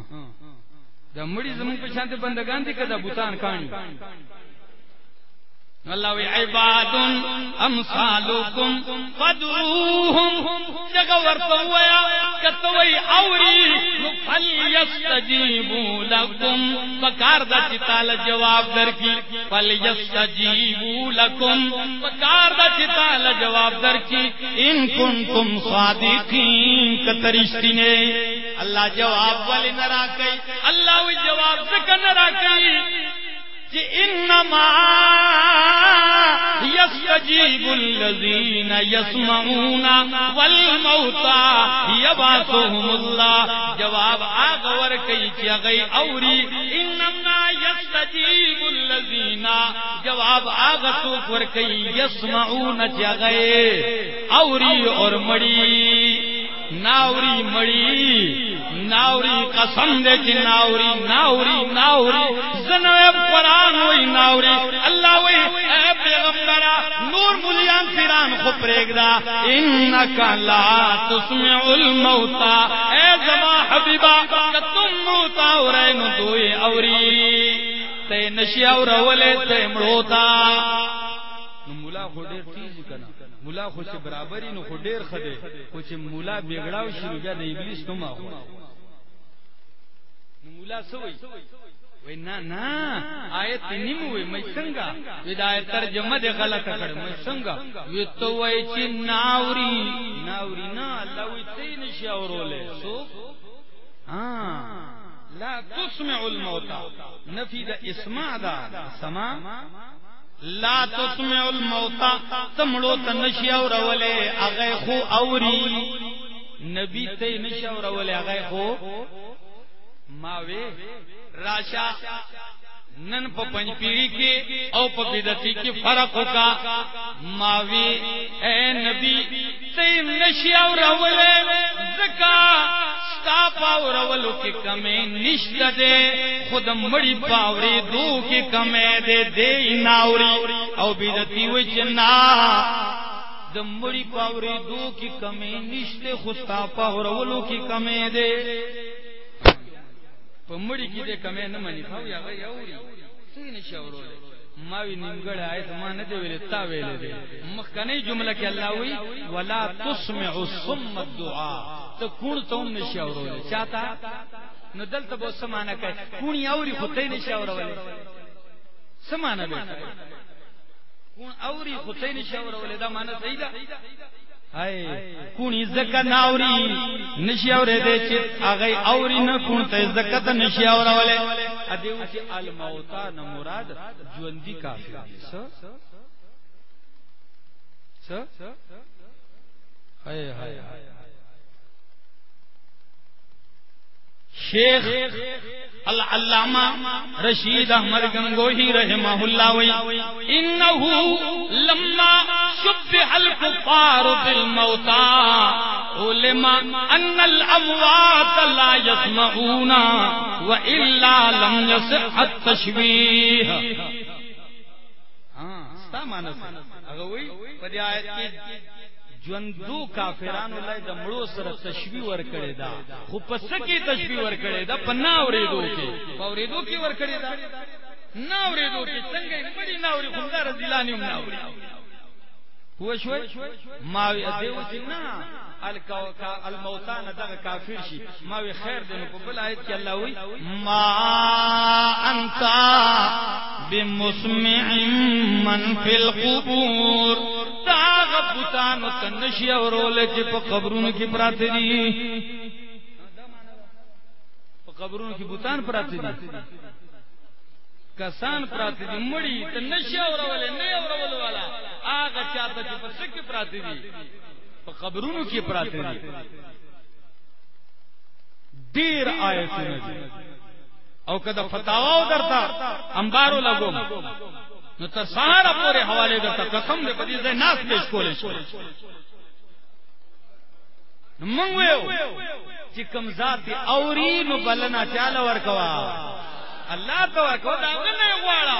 دا مړي زمون په شانته بندگان دي کدا بوتان کانی. اللہ عباد امثالکم فدعوهم. جگہ ورتویا کتوی اوری فلیستجیبو لکم. فکار دا چتال جواب در کی. فلیستجیبو لکم. فکار دا چتال جواب در کی. ان کنتم صادقین. کترشتی نے اللہ جواب والی نرا کئی اللہ وی جواب سکن نرا کئی انما يستجيب الذين يسمعون والموتى يبعثهم الله جواب آغور کئی چی اوری. انما يستجيب الذين جواب آغا سوک ور کئی يسمعون چی اوری اور مڑی. ناوری مڑی، ناوری قسم دے کی ناوری ناوری ناوری۔ زنوے قرآن ہوئی ناوری، اللہ ہوئی اے پیغمبرہ نور ملیان پیران خو پریگ دا۔ انکا لا تسمع الموتا۔ اے زما حبیبہ کہ تم موتا ہو رہے نو دوئی اوری۔ تے نشی اور اولے تے مڑوتا۔ ملا خو ډیر مولا خو چې برابرې نو خو ډیر خده خو چې مولا بیګړاو شي نو بیا د ابلیس نوم اخو نو مولا سوې وای نه نه، آیت نیم وای مې څنګه؟ ودایت ترجمه دې غلطه کړ مې څنګه؟ وی تو وای چې ناوري. ناوري نه، الله وی ته نشي اورولې سو ها، لا تسمع الموتى. نفي دا اسمع دا سما؟ لا تسمع الموتا تمڑو تنشی اور اولے اگے خو اوری نبی تے نشی اور اولے اگے خو ماوے راشا نن په پنځ پیری کې او په بدعتي کې فرق وکا ماوي اے نبی ته نشي او راولې زکا، ستا پاورولو کی کمی نشت دے۔ خود مڑی پاوری دو کی کمی دے دے ناوری او بیدتی وی چنا د مڑی پاوری دو کی کمی نشت خود ستا پاورولو کی کمی دے۔ په مړی کې دې کمې نه مني، خو یا غي اوري. څه نشي اورولې ما وی نیمګړ آیت، ما نه دی ویل تا ویل دي مخکنی جمله کې الله وی، ولا تسمع الصم الدعاء. ته کون ته هم نشي اورولې چاته نو دلته به سمانه کوي کونی اوري، خو ته نشي اورولې سمانه به کون اوري، خو ته نشي اورولې دا معنی صحیح ده؟ کونی زکا ناوری نشی اورے دے چت آگئی اوری نہ کون تے زکت نشی اور والے۔ ادیو چ الموتا نہ مراد جوندی کافر س س ہائے ہائے۔ شیخ العلامہ رشید احمد گنگوہی رحمہ اللہ وی، انہو لما شبہ الکفار بالموتا علما ان الاموات لا يسمعون والا لم يصح التشبیہ۔ ہاں ستا مانس اگر وی، پدی آیت کی ژوندو کافرانو لای د مړو سره تشبیه ور کړی دا خو پس کې تشبیه ور کړی دا پنا اوریدو کې. اوریدو کې ور کړی دا نا اوریدو کې. څنګه بڑی نا اوری ناورې خدای رضیلانی هم ناورې پوه شو ما وی دیو چې نه الموتان دغه کافر شي. ما وی خیر دې په بل آیت کې الله وی، ما انت بمسمع من فی القبور. دا غبطان تنشي اورول چې په قبرونو کې پراته دي. په قبرونو کې بوتان پراته دي. کسان پراته دي مړی تنشي اورول، نه اورول والا. هغه چاته چې په سکه پراته دي په قبرونو کې پراته دي ډیر آیتونه جی. دي او کدا فتاوا درتا، انبارو لګو نو تر سهار پورې حواله درتا، قسم دې پدې ځای ناس پیش کولې شو. مونږ ویو چې کوم ذات اوري نو بلنا چاله ورکوا. الله تو ورکوا دا نه غواړه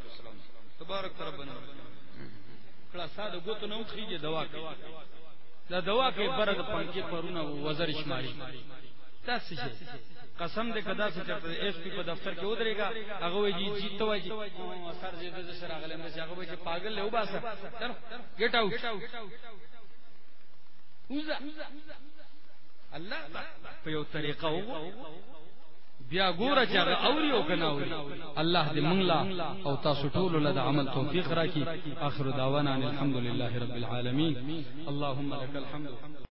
تبارک ربنا کړه ساده ګوتو نو خيږي دوا کوي دا دوا کوي برد پنځه پرونه وزر شماري. تاسو شي؟ قسم دې کدا څه چرته ایس پی په دفتر کې ودرېګا هغه وی جی جی ته وایي سر دې دې سره غلې مې هغه وی چې پاگل له وباسه. چلو گیٹ آؤٹ وزا الله په یو طریقه وو بیا ګوره چې هغه اوري او کنه اوري. الله دې منګلا او تاسو ټول له عمل توفیق راکړي. اخر دعوانا الحمد لله رب العالمین. اللهم لك الحمد.